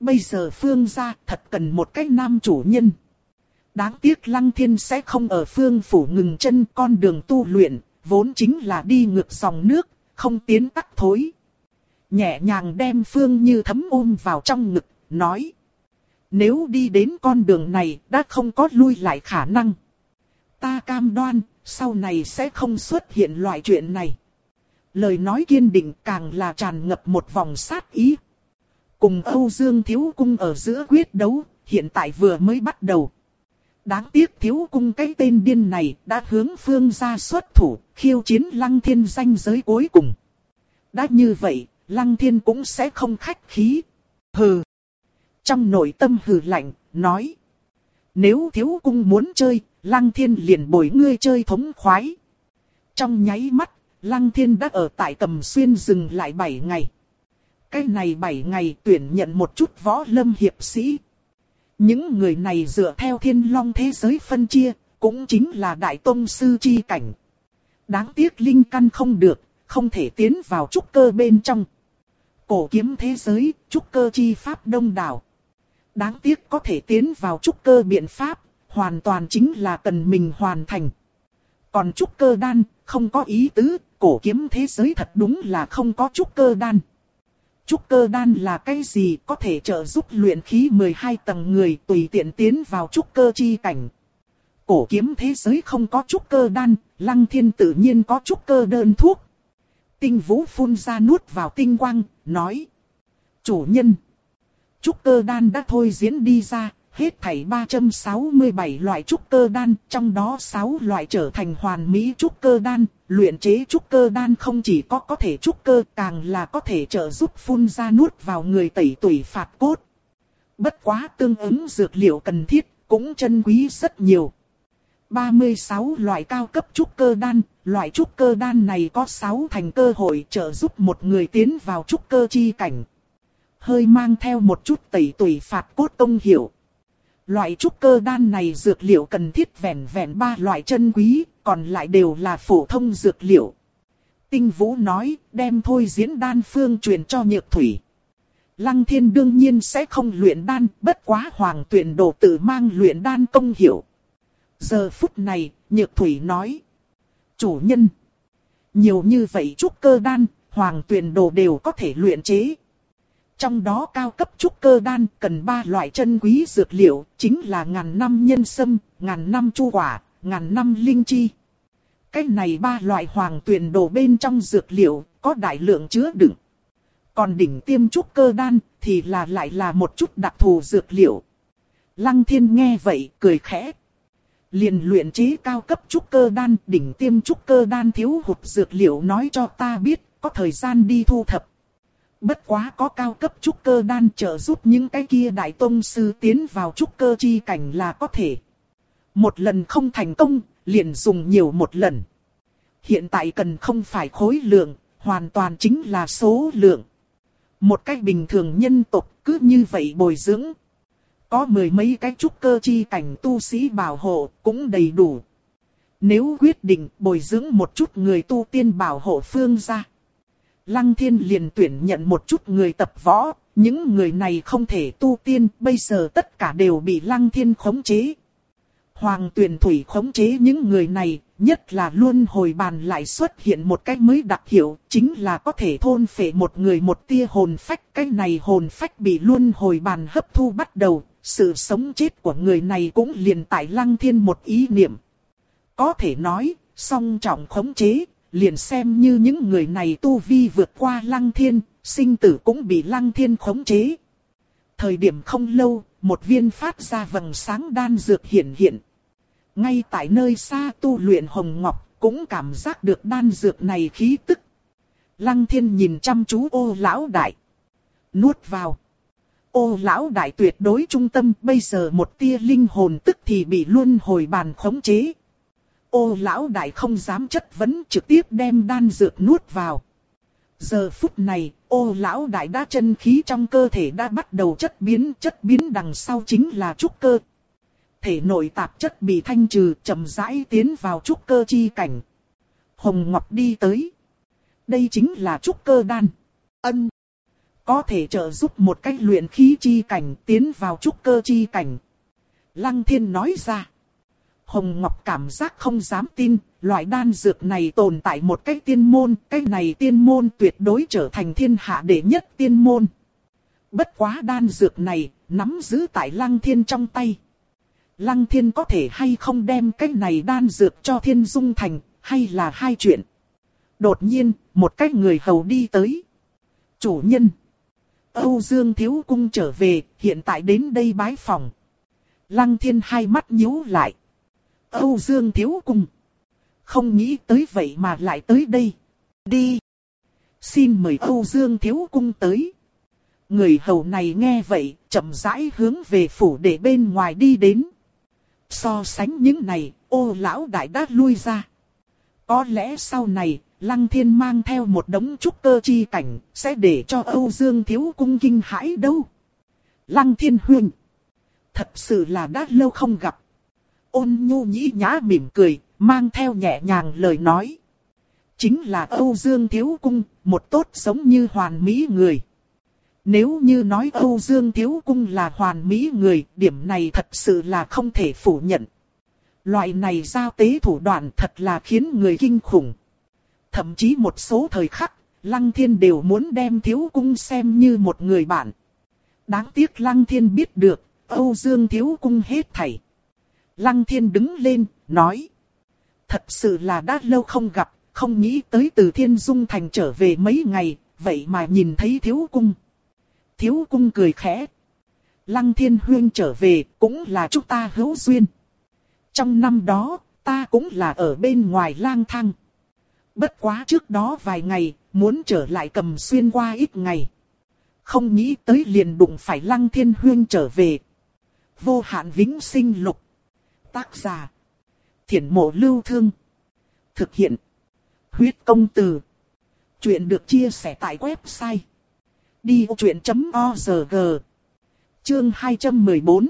Bây giờ phương gia thật cần một cái nam chủ nhân. Đáng tiếc lăng thiên sẽ không ở phương phủ ngừng chân con đường tu luyện, vốn chính là đi ngược dòng nước, không tiến tắc thối. Nhẹ nhàng đem phương như thấm ôm vào trong ngực, nói. Nếu đi đến con đường này đã không có lui lại khả năng. Ta cam đoan, sau này sẽ không xuất hiện loại chuyện này. Lời nói kiên định càng là tràn ngập một vòng sát ý. Cùng Âu Dương Thiếu Cung ở giữa quyết đấu, hiện tại vừa mới bắt đầu. Đáng tiếc Thiếu Cung cái tên điên này đã hướng phương ra xuất thủ, khiêu chiến Lăng Thiên danh giới cuối cùng. Đã như vậy, Lăng Thiên cũng sẽ không khách khí. Hừ. Trong nội tâm hừ lạnh, nói. Nếu Thiếu Cung muốn chơi, Lăng Thiên liền bồi ngươi chơi thống khoái. Trong nháy mắt, Lăng Thiên đã ở tại tầm xuyên dừng lại 7 ngày. cái này 7 ngày tuyển nhận một chút võ lâm hiệp sĩ. Những người này dựa theo thiên long thế giới phân chia, cũng chính là đại tông sư chi cảnh. Đáng tiếc linh căn không được, không thể tiến vào trúc cơ bên trong. Cổ kiếm thế giới, trúc cơ chi pháp đông đảo. Đáng tiếc có thể tiến vào trúc cơ biện pháp, hoàn toàn chính là cần mình hoàn thành. Còn trúc cơ đan, không có ý tứ, cổ kiếm thế giới thật đúng là không có trúc cơ đan. Trúc cơ đan là cái gì có thể trợ giúp luyện khí 12 tầng người tùy tiện tiến vào trúc cơ chi cảnh. Cổ kiếm thế giới không có trúc cơ đan, lăng thiên tự nhiên có trúc cơ đơn thuốc. Tinh vũ phun ra nuốt vào tinh quang, nói. Chủ nhân. Trúc cơ đan đã thôi diễn đi ra, hết thảy 367 loại trúc cơ đan, trong đó 6 loại trở thành hoàn mỹ trúc cơ đan, luyện chế trúc cơ đan không chỉ có có thể trúc cơ, càng là có thể trợ giúp phun ra nuốt vào người tẩy tủy phạt cốt. Bất quá tương ứng dược liệu cần thiết, cũng chân quý rất nhiều. 36 loại cao cấp trúc cơ đan, loại trúc cơ đan này có 6 thành cơ hội trợ giúp một người tiến vào trúc cơ chi cảnh. Hơi mang theo một chút tẩy tủy phạt cốt công hiệu. Loại trúc cơ đan này dược liệu cần thiết vẹn vẹn ba loại chân quý, còn lại đều là phổ thông dược liệu. Tinh Vũ nói, đem thôi diễn đan phương truyền cho Nhược Thủy. Lăng Thiên đương nhiên sẽ không luyện đan, bất quá hoàng tuyển đồ tự mang luyện đan công hiệu. Giờ phút này, Nhược Thủy nói. Chủ nhân. Nhiều như vậy trúc cơ đan, hoàng tuyển đồ đều có thể luyện chế. Trong đó cao cấp trúc cơ đan cần ba loại chân quý dược liệu, chính là ngàn năm nhân sâm, ngàn năm chu quả, ngàn năm linh chi. Cái này ba loại hoàng tuyển đồ bên trong dược liệu, có đại lượng chứa đựng. Còn đỉnh tiêm trúc cơ đan, thì là lại là một chút đặc thù dược liệu. Lăng thiên nghe vậy, cười khẽ. Liền luyện trí cao cấp trúc cơ đan, đỉnh tiêm trúc cơ đan thiếu hụt dược liệu nói cho ta biết, có thời gian đi thu thập. Bất quá có cao cấp trúc cơ đan trợ giúp những cái kia đại tông sư tiến vào trúc cơ chi cảnh là có thể. Một lần không thành công, liền dùng nhiều một lần. Hiện tại cần không phải khối lượng, hoàn toàn chính là số lượng. Một cách bình thường nhân tộc cứ như vậy bồi dưỡng. Có mười mấy cái trúc cơ chi cảnh tu sĩ bảo hộ cũng đầy đủ. Nếu quyết định bồi dưỡng một chút người tu tiên bảo hộ phương ra. Lăng thiên liền tuyển nhận một chút người tập võ, những người này không thể tu tiên, bây giờ tất cả đều bị lăng thiên khống chế. Hoàng tuyển thủy khống chế những người này, nhất là luôn hồi bàn lại xuất hiện một cách mới đặc hiệu, chính là có thể thôn phệ một người một tia hồn phách. Cái này hồn phách bị luôn hồi bàn hấp thu bắt đầu, sự sống chết của người này cũng liền tại lăng thiên một ý niệm. Có thể nói, song trọng khống chế, liền xem như những người này tu vi vượt qua lăng thiên, sinh tử cũng bị lăng thiên khống chế. Thời điểm không lâu, một viên phát ra vầng sáng đan dược hiện hiện. Ngay tại nơi xa tu luyện Hồng Ngọc, cũng cảm giác được đan dược này khí tức. Lăng thiên nhìn chăm chú ô lão đại. Nuốt vào. Ô lão đại tuyệt đối trung tâm bây giờ một tia linh hồn tức thì bị luân hồi bàn khống chế. Ô lão đại không dám chất vấn trực tiếp đem đan dược nuốt vào. Giờ phút này, ô lão đại đã chân khí trong cơ thể đã bắt đầu chất biến, chất biến đằng sau chính là trúc cơ. Thể nội tạp chất bị thanh trừ, chậm rãi tiến vào trúc cơ chi cảnh. Hồng Ngọc đi tới. Đây chính là trúc cơ đan. Ân. Có thể trợ giúp một cách luyện khí chi cảnh tiến vào trúc cơ chi cảnh. Lăng thiên nói ra. Hồng Ngọc cảm giác không dám tin, loại đan dược này tồn tại một cái tiên môn, cái này tiên môn tuyệt đối trở thành thiên hạ đệ nhất tiên môn. Bất quá đan dược này, nắm giữ tại lăng thiên trong tay. Lăng thiên có thể hay không đem cái này đan dược cho thiên dung thành, hay là hai chuyện. Đột nhiên, một cái người hầu đi tới. Chủ nhân. Âu Dương Thiếu Cung trở về, hiện tại đến đây bái phòng. Lăng thiên hai mắt nhíu lại. Âu Dương Thiếu Cung. Không nghĩ tới vậy mà lại tới đây. Đi. Xin mời Âu Dương Thiếu Cung tới. Người hầu này nghe vậy, chậm rãi hướng về phủ để bên ngoài đi đến. So sánh những này, ô lão đại đã lui ra. Có lẽ sau này, Lăng Thiên mang theo một đống trúc cơ chi cảnh, sẽ để cho Âu Dương Thiếu Cung kinh hãi đâu. Lăng Thiên Huynh. Thật sự là đã lâu không gặp. Ôn nhu nhĩ nhã mỉm cười, mang theo nhẹ nhàng lời nói. Chính là Âu Dương Thiếu Cung, một tốt sống như hoàn mỹ người. Nếu như nói Âu Dương Thiếu Cung là hoàn mỹ người, điểm này thật sự là không thể phủ nhận. Loại này giao tế thủ đoạn thật là khiến người kinh khủng. Thậm chí một số thời khắc, Lăng Thiên đều muốn đem Thiếu Cung xem như một người bạn. Đáng tiếc Lăng Thiên biết được, Âu Dương Thiếu Cung hết thảy. Lăng Thiên đứng lên, nói. Thật sự là đã lâu không gặp, không nghĩ tới từ Thiên Dung Thành trở về mấy ngày, vậy mà nhìn thấy Thiếu Cung. Thiếu Cung cười khẽ. Lăng Thiên Huyên trở về, cũng là chúng ta hữu duyên. Trong năm đó, ta cũng là ở bên ngoài lang thang. Bất quá trước đó vài ngày, muốn trở lại cầm xuyên qua ít ngày. Không nghĩ tới liền đụng phải Lăng Thiên Huyên trở về. Vô hạn vĩnh sinh lục. Tác giả. Thiển mộ lưu thương. Thực hiện. Huyết công từ. Chuyện được chia sẻ tại website. Đi vô chuyện.org Chương 214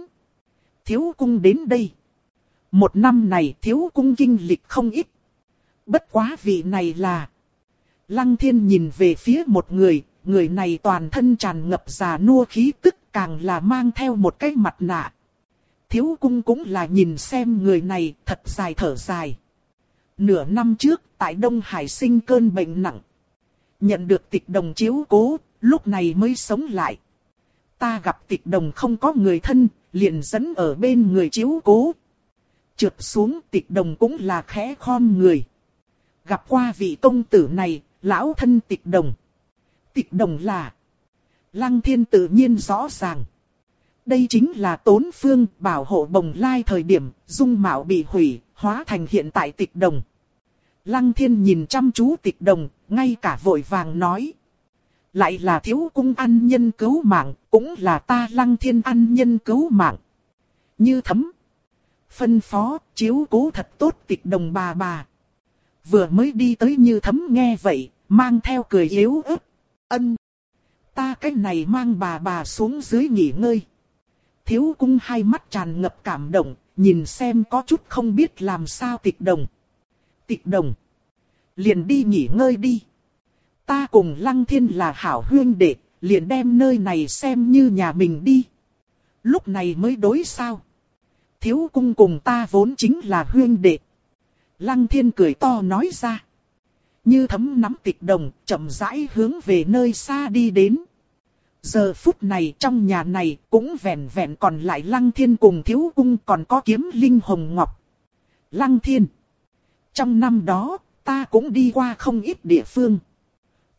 Thiếu cung đến đây. Một năm này thiếu cung kinh lịch không ít. Bất quá vị này là... Lăng thiên nhìn về phía một người, người này toàn thân tràn ngập già nua khí tức càng là mang theo một cái mặt nạ. Thiếu cung cũng là nhìn xem người này thật dài thở dài. Nửa năm trước, tại Đông Hải sinh cơn bệnh nặng. Nhận được tịch đồng chiếu cố, lúc này mới sống lại. Ta gặp tịch đồng không có người thân, liền dẫn ở bên người chiếu cố. Trượt xuống tịch đồng cũng là khẽ khom người. Gặp qua vị công tử này, lão thân tịch đồng. Tịch đồng là... Lăng thiên tự nhiên rõ ràng. Đây chính là tốn phương bảo hộ bồng lai thời điểm, dung mạo bị hủy, hóa thành hiện tại tịch đồng. Lăng thiên nhìn chăm chú tịch đồng, ngay cả vội vàng nói. Lại là thiếu cung ăn nhân cứu mạng, cũng là ta lăng thiên ăn nhân cứu mạng. Như thấm. Phân phó, chiếu cố thật tốt tịch đồng bà bà. Vừa mới đi tới như thấm nghe vậy, mang theo cười yếu ớt. Ân. Ta cái này mang bà bà xuống dưới nghỉ ngơi. Thiếu cung hai mắt tràn ngập cảm động, nhìn xem có chút không biết làm sao tịch đồng. Tịch đồng. Liền đi nghỉ ngơi đi. Ta cùng lăng thiên là hảo huyên đệ, liền đem nơi này xem như nhà mình đi. Lúc này mới đối sao. Thiếu cung cùng ta vốn chính là huyên đệ. Lăng thiên cười to nói ra. Như thấm nắm tịch đồng, chậm rãi hướng về nơi xa đi đến. Giờ phút này trong nhà này cũng vẹn vẹn còn lại lăng thiên cùng thiếu cung còn có kiếm linh hồng ngọc. Lăng thiên. Trong năm đó, ta cũng đi qua không ít địa phương.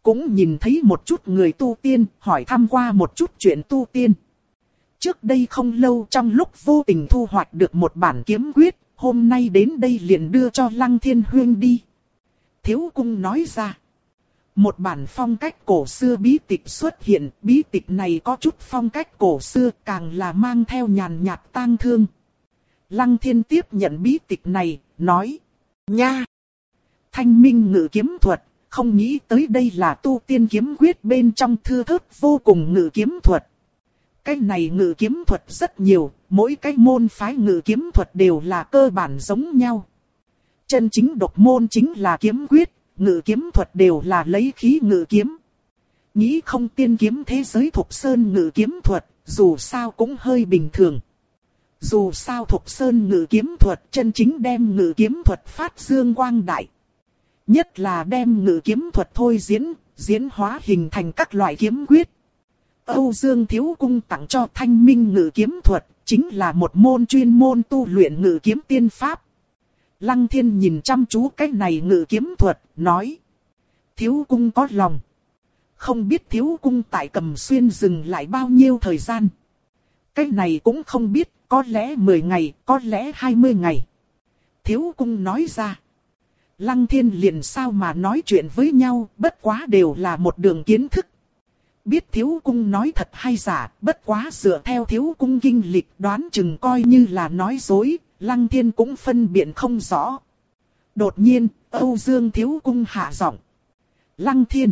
Cũng nhìn thấy một chút người tu tiên, hỏi thăm qua một chút chuyện tu tiên. Trước đây không lâu trong lúc vô tình thu hoạch được một bản kiếm quyết, hôm nay đến đây liền đưa cho Lăng Thiên Huyên đi. Thiếu cung nói ra. Một bản phong cách cổ xưa bí tịch xuất hiện, bí tịch này có chút phong cách cổ xưa càng là mang theo nhàn nhạt tang thương. Lăng thiên tiếp nhận bí tịch này, nói. Nha! Thanh minh ngự kiếm thuật, không nghĩ tới đây là tu tiên kiếm quyết bên trong thư thức vô cùng ngự kiếm thuật. Cái này ngự kiếm thuật rất nhiều, mỗi cái môn phái ngự kiếm thuật đều là cơ bản giống nhau. Chân chính độc môn chính là kiếm quyết, ngự kiếm thuật đều là lấy khí ngự kiếm. Nghĩ không tiên kiếm thế giới thục sơn ngự kiếm thuật, dù sao cũng hơi bình thường. Dù sao thục sơn ngự kiếm thuật chân chính đem ngự kiếm thuật phát dương quang đại. Nhất là đem ngự kiếm thuật thôi diễn, diễn hóa hình thành các loại kiếm quyết. Âu Dương Thiếu Cung tặng cho thanh minh ngự kiếm thuật, chính là một môn chuyên môn tu luyện ngự kiếm tiên pháp. Lăng thiên nhìn chăm chú cái này ngự kiếm thuật, nói. Thiếu cung có lòng. Không biết thiếu cung tại cầm xuyên dừng lại bao nhiêu thời gian. Cái này cũng không biết, có lẽ 10 ngày, có lẽ 20 ngày. Thiếu cung nói ra. Lăng thiên liền sao mà nói chuyện với nhau, bất quá đều là một đường kiến thức. Biết thiếu cung nói thật hay giả, bất quá dựa theo thiếu cung kinh lịch đoán chừng coi như là nói dối, lăng thiên cũng phân biện không rõ. Đột nhiên, Âu Dương Thiếu Cung hạ giọng. Lăng thiên.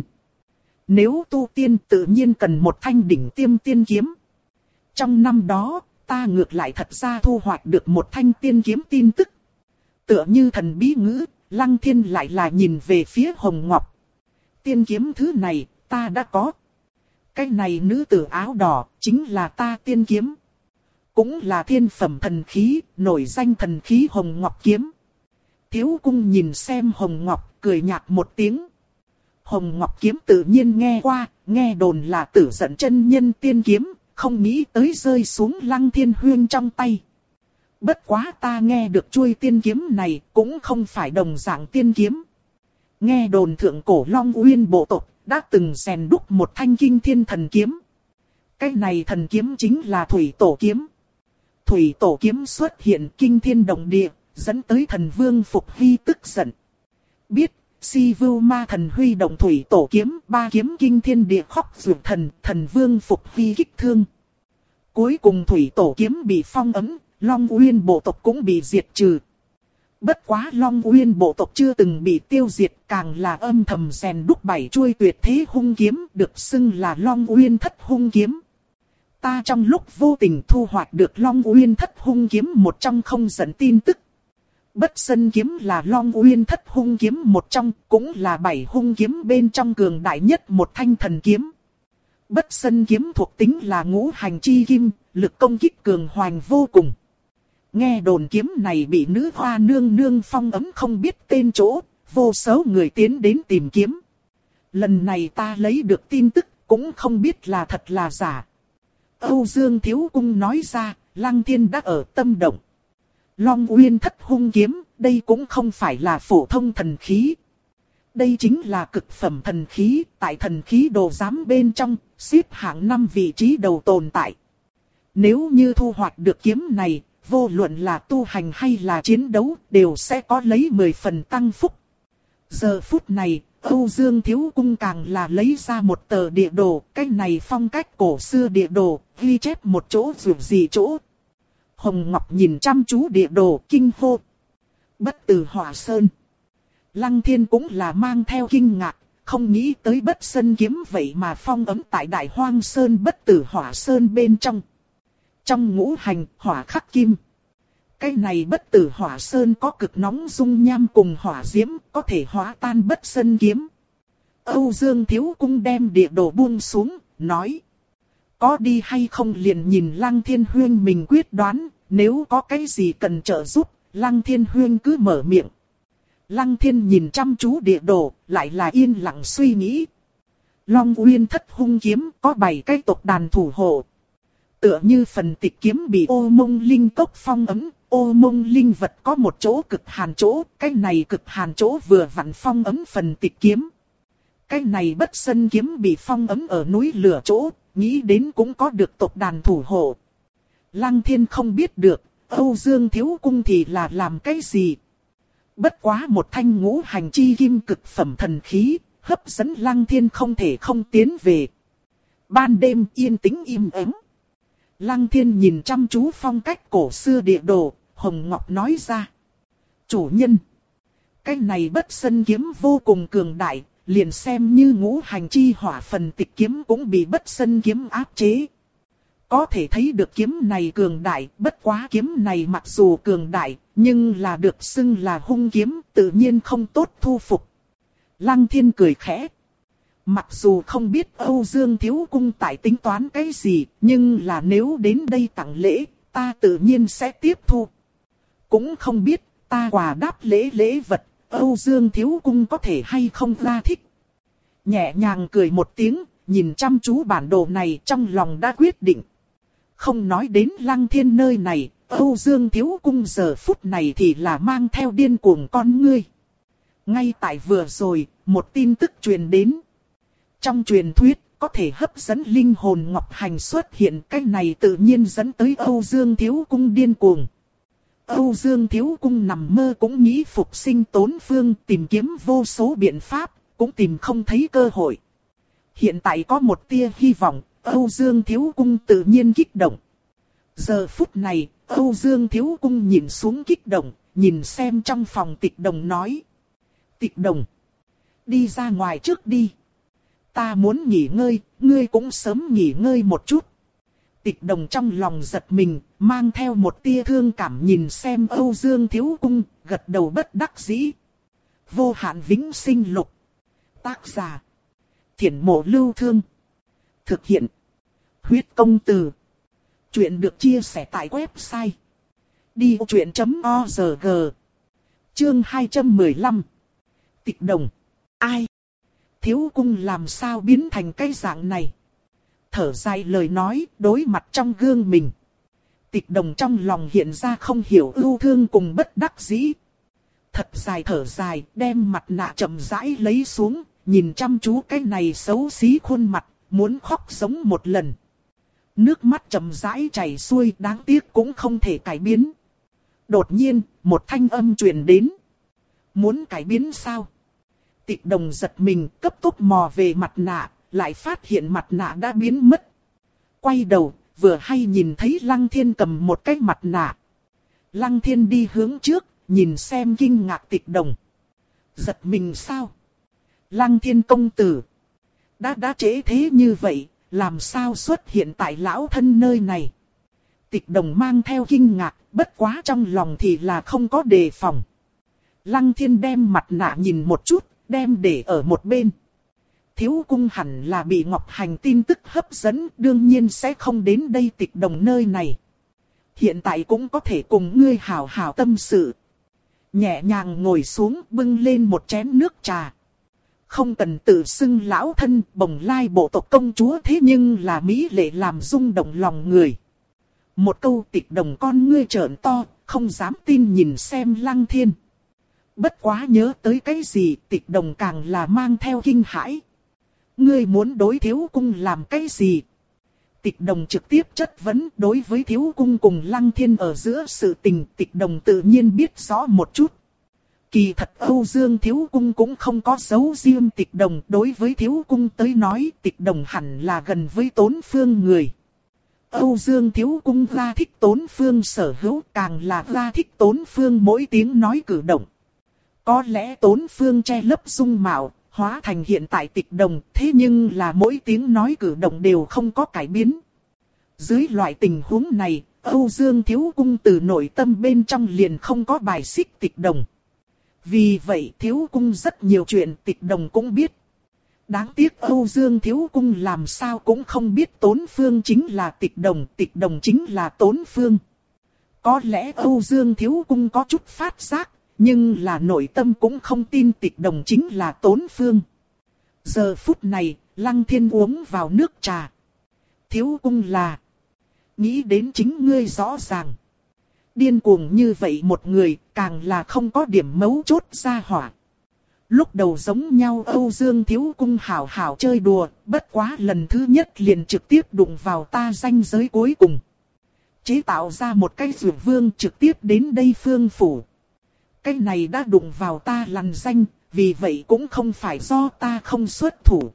Nếu tu tiên tự nhiên cần một thanh đỉnh tiêm tiên kiếm. Trong năm đó, ta ngược lại thật ra thu hoạch được một thanh tiên kiếm tin tức. Tựa như thần bí ngữ, Lăng Thiên lại là nhìn về phía Hồng Ngọc. Tiên kiếm thứ này, ta đã có. Cái này nữ tử áo đỏ, chính là ta tiên kiếm. Cũng là thiên phẩm thần khí, nổi danh thần khí Hồng Ngọc kiếm. Thiếu cung nhìn xem Hồng Ngọc, cười nhạt một tiếng. Hồng Ngọc kiếm tự nhiên nghe qua, nghe đồn là tử giận chân nhân tiên kiếm, không nghĩ tới rơi xuống lăng thiên huyên trong tay. Bất quá ta nghe được chuôi tiên kiếm này cũng không phải đồng dạng tiên kiếm. Nghe đồn thượng cổ Long Uyên bộ tộc đã từng rèn đúc một thanh kinh thiên thần kiếm. Cái này thần kiếm chính là Thủy Tổ Kiếm. Thủy Tổ Kiếm xuất hiện kinh thiên động địa, dẫn tới thần vương Phục Hy tức giận. Biết, si vưu ma thần huy động Thủy Tổ Kiếm, ba kiếm kinh thiên địa khóc rượu thần, thần vương Phục Hy kích thương. Cuối cùng Thủy Tổ Kiếm bị phong ấm, Long Uyên bộ tộc cũng bị diệt trừ. Bất quá Long Uyên bộ tộc chưa từng bị tiêu diệt càng là âm thầm rèn đúc bảy chuôi tuyệt thế hung kiếm được xưng là Long Uyên thất hung kiếm. Ta trong lúc vô tình thu hoạch được Long Uyên thất hung kiếm một trong không dẫn tin tức. Bất sân kiếm là Long Uyên thất hung kiếm một trong cũng là bảy hung kiếm bên trong cường đại nhất một thanh thần kiếm. Bất sân kiếm thuộc tính là ngũ hành chi kim, lực công kích cường hoành vô cùng. Nghe đồn kiếm này bị nữ hoa nương nương phong ấm không biết tên chỗ, vô số người tiến đến tìm kiếm. Lần này ta lấy được tin tức, cũng không biết là thật là giả. Âu Dương Thiếu Cung nói ra, Lăng Thiên đã ở tâm động. Long Uyên thất hung kiếm, đây cũng không phải là phổ thông thần khí. Đây chính là cực phẩm thần khí, tại thần khí đồ giám bên trong, xếp hạng năm vị trí đầu tồn tại. Nếu như thu hoạch được kiếm này, vô luận là tu hành hay là chiến đấu, đều sẽ có lấy 10 phần tăng phúc. Giờ phút này, Âu Dương Thiếu Cung càng là lấy ra một tờ địa đồ, cái này phong cách cổ xưa địa đồ, ghi chép một chỗ dù gì chỗ. Hồng Ngọc nhìn chăm chú địa đồ kinh hô. Bất tử hỏa sơn. Lăng thiên cũng là mang theo kinh ngạc, không nghĩ tới bất sân kiếm vậy mà phong ấm tại đại hoang sơn bất tử hỏa sơn bên trong. Trong ngũ hành, hỏa khắc kim. Cái này bất tử hỏa sơn có cực nóng dung nham cùng hỏa diễm, có thể hóa tan bất sân kiếm. Âu Dương Thiếu Cung đem địa đồ buông xuống, nói. Có đi hay không liền nhìn Lăng Thiên Huyên mình quyết đoán, nếu có cái gì cần trợ giúp, Lăng Thiên Huyên cứ mở miệng. Lăng Thiên nhìn chăm chú địa đồ, lại là yên lặng suy nghĩ. Long Uyên thất hung kiếm có bảy cái tộc đàn thủ hộ, Tựa như phần tịch kiếm bị ô mông linh cốc phong ấm, ô mông linh vật có một chỗ cực hàn chỗ, cái này cực hàn chỗ vừa vặn phong ấm phần tịch kiếm. Cái này bất sân kiếm bị phong ấm ở núi lửa chỗ, nghĩ đến cũng có được tộc đàn thủ hộ. Lăng thiên không biết được, Âu Dương Thiếu Cung thì là làm cái gì? Bất quá một thanh ngũ hành chi kim cực phẩm thần khí, hấp dẫn lăng thiên không thể không tiến về. Ban đêm yên tĩnh im ắng. Lăng thiên nhìn chăm chú phong cách cổ xưa địa đồ, Hồng Ngọc nói ra. Chủ nhân. Cái này bất sân kiếm vô cùng cường đại, liền xem như ngũ hành chi hỏa phần tịch kiếm cũng bị bất sân kiếm áp chế. Có thể thấy được kiếm này cường đại, bất quá kiếm này mặc dù cường đại, nhưng là được xưng là hung kiếm, tự nhiên không tốt thu phục. Lăng thiên cười khẽ, Mặc dù không biết Âu Dương Thiếu Cung tại tính toán cái gì, nhưng là nếu đến đây tặng lễ, ta tự nhiên sẽ tiếp thu. Cũng không biết, ta quà đáp lễ lễ vật, Âu Dương Thiếu Cung có thể hay không ra thích. Nhẹ nhàng cười một tiếng, nhìn chăm chú bản đồ này trong lòng đã quyết định. Không nói đến lăng thiên nơi này, Âu Dương Thiếu Cung giờ phút này thì là mang theo điên cuồng con ngươi. Ngay tại vừa rồi, một tin tức truyền đến. Trong truyền thuyết, có thể hấp dẫn linh hồn Ngọc Hành xuất hiện cái này tự nhiên dẫn tới Âu Dương Thiếu Cung điên cuồng. Âu Dương Thiếu Cung nằm mơ cũng nghĩ phục sinh tốn phương tìm kiếm vô số biện pháp, cũng tìm không thấy cơ hội. Hiện tại có một tia hy vọng, Âu Dương Thiếu Cung tự nhiên kích động. Giờ phút này, Âu Dương Thiếu Cung nhìn xuống kích động, nhìn xem trong phòng tịch đồng nói. Tịch đồng. Đi ra ngoài trước đi. Ta muốn nghỉ ngơi, ngươi cũng sớm nghỉ ngơi một chút. Tịch đồng trong lòng giật mình, mang theo một tia thương cảm nhìn xem Âu Dương Thiếu Cung, gật đầu bất đắc dĩ. Vô hạn vĩnh sinh lục. Tác giả. Thiển mộ lưu thương. Thực hiện. Huyết công từ. Chuyện được chia sẻ tại website. Đi vô chuyện.org Chương 215 Tịch đồng. Ai? Thiếu cung làm sao biến thành cái dạng này? Thở dài lời nói, đối mặt trong gương mình. Tịch đồng trong lòng hiện ra không hiểu ưu thương cùng bất đắc dĩ. Thật dài thở dài, đem mặt nạ chậm rãi lấy xuống, nhìn chăm chú cái này xấu xí khuôn mặt, muốn khóc sống một lần. Nước mắt chậm rãi chảy xuôi đáng tiếc cũng không thể cải biến. Đột nhiên, một thanh âm truyền đến. Muốn cải biến sao? Tịch đồng giật mình cấp tốc mò về mặt nạ, lại phát hiện mặt nạ đã biến mất. Quay đầu, vừa hay nhìn thấy Lăng Thiên cầm một cái mặt nạ. Lăng Thiên đi hướng trước, nhìn xem kinh ngạc tịch đồng. Giật mình sao? Lăng Thiên công tử. Đã đã chế thế như vậy, làm sao xuất hiện tại lão thân nơi này? Tịch đồng mang theo kinh ngạc, bất quá trong lòng thì là không có đề phòng. Lăng thiên đem mặt nạ nhìn một chút, đem để ở một bên. Thiếu cung hẳn là bị Ngọc Hành tin tức hấp dẫn, đương nhiên sẽ không đến đây tịch đồng nơi này. Hiện tại cũng có thể cùng ngươi hào hào tâm sự. Nhẹ nhàng ngồi xuống bưng lên một chén nước trà. Không cần tự xưng lão thân bồng lai bộ tộc công chúa thế nhưng là Mỹ lệ làm rung động lòng người. Một câu tịch đồng con ngươi trợn to, không dám tin nhìn xem lăng thiên. Bất quá nhớ tới cái gì tịch đồng càng là mang theo kinh hãi. Ngươi muốn đối thiếu cung làm cái gì? Tịch đồng trực tiếp chất vấn đối với thiếu cung cùng lăng thiên ở giữa sự tình tịch đồng tự nhiên biết rõ một chút. Kỳ thật Âu Dương Thiếu Cung cũng không có dấu riêng tịch đồng đối với Thiếu Cung tới nói tịch đồng hẳn là gần với tốn phương người. Âu Dương Thiếu Cung ra thích tốn phương sở hữu càng là ra thích tốn phương mỗi tiếng nói cử động. Có lẽ tốn phương che lấp dung mạo, hóa thành hiện tại tịch đồng, thế nhưng là mỗi tiếng nói cử động đều không có cải biến. Dưới loại tình huống này, Âu Dương Thiếu Cung từ nội tâm bên trong liền không có bài xích tịch đồng. Vì vậy Thiếu Cung rất nhiều chuyện tịch đồng cũng biết. Đáng tiếc Âu Dương Thiếu Cung làm sao cũng không biết Tốn Phương chính là tịch đồng, tịch đồng chính là Tốn Phương. Có lẽ Âu Dương Thiếu Cung có chút phát giác, nhưng là nội tâm cũng không tin tịch đồng chính là Tốn Phương. Giờ phút này, Lăng Thiên uống vào nước trà. Thiếu Cung là... Nghĩ đến chính ngươi rõ ràng. Điên cuồng như vậy một người, càng là không có điểm mấu chốt ra hỏa. Lúc đầu giống nhau Âu Dương Thiếu Cung hảo hảo chơi đùa, bất quá lần thứ nhất liền trực tiếp đụng vào ta danh giới cuối cùng. Chế tạo ra một cái rượu vương trực tiếp đến đây phương phủ. Cái này đã đụng vào ta lằn danh, vì vậy cũng không phải do ta không xuất thủ.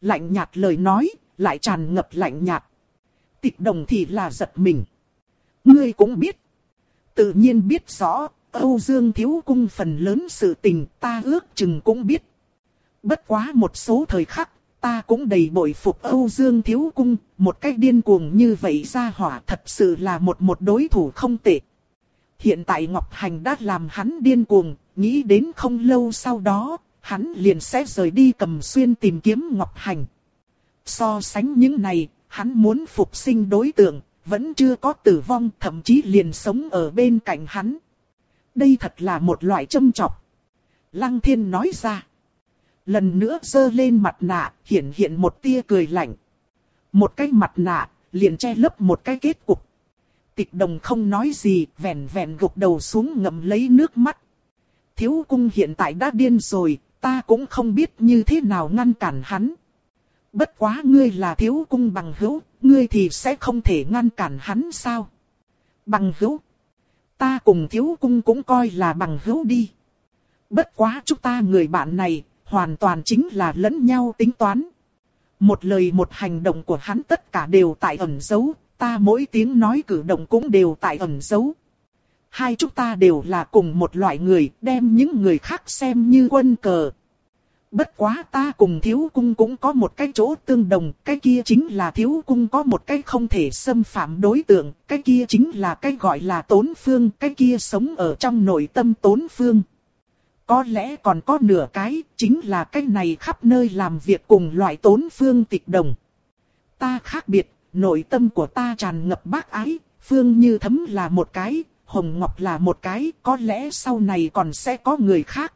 Lạnh nhạt lời nói, lại tràn ngập lạnh nhạt. Tịch đồng thì là giật mình. Ngươi cũng biết. Tự nhiên biết rõ, Âu Dương Thiếu Cung phần lớn sự tình ta ước chừng cũng biết. Bất quá một số thời khắc, ta cũng đầy bội phục Âu Dương Thiếu Cung, một cách điên cuồng như vậy ra hỏa thật sự là một một đối thủ không tệ. Hiện tại Ngọc Hành đã làm hắn điên cuồng, nghĩ đến không lâu sau đó, hắn liền sẽ rời đi cầm xuyên tìm kiếm Ngọc Hành. So sánh những này, hắn muốn phục sinh đối tượng, vẫn chưa có tử vong, thậm chí liền sống ở bên cạnh hắn. Đây thật là một loại châm chọc. Lăng thiên nói ra. Lần nữa dơ lên mặt nạ, hiện hiện một tia cười lạnh. Một cái mặt nạ, liền che lấp một cái kết cục. Tịch đồng không nói gì, vẹn vẹn gục đầu xuống ngậm lấy nước mắt. Thiếu cung hiện tại đã điên rồi, ta cũng không biết như thế nào ngăn cản hắn. Bất quá ngươi là thiếu cung bằng hữu, ngươi thì sẽ không thể ngăn cản hắn sao? Bằng hữu? Ta cùng thiếu cung cũng coi là bằng hữu đi. Bất quá chúng ta người bạn này, hoàn toàn chính là lẫn nhau tính toán. Một lời một hành động của hắn tất cả đều tại ẩn dấu, ta mỗi tiếng nói cử động cũng đều tại ẩn dấu. hai chúng ta đều là cùng một loại người, đem những người khác xem như quân cờ. Bất quá ta cùng thiếu cung cũng có một cái chỗ tương đồng, cái kia chính là thiếu cung có một cái không thể xâm phạm đối tượng, cái kia chính là cái gọi là tốn phương, cái kia sống ở trong nội tâm tốn phương. Có lẽ còn có nửa cái, chính là cái này khắp nơi làm việc cùng loại tốn phương tịch đồng. Ta khác biệt, nội tâm của ta tràn ngập bác ái, phương như thấm là một cái, hồng ngọc là một cái, có lẽ sau này còn sẽ có người khác.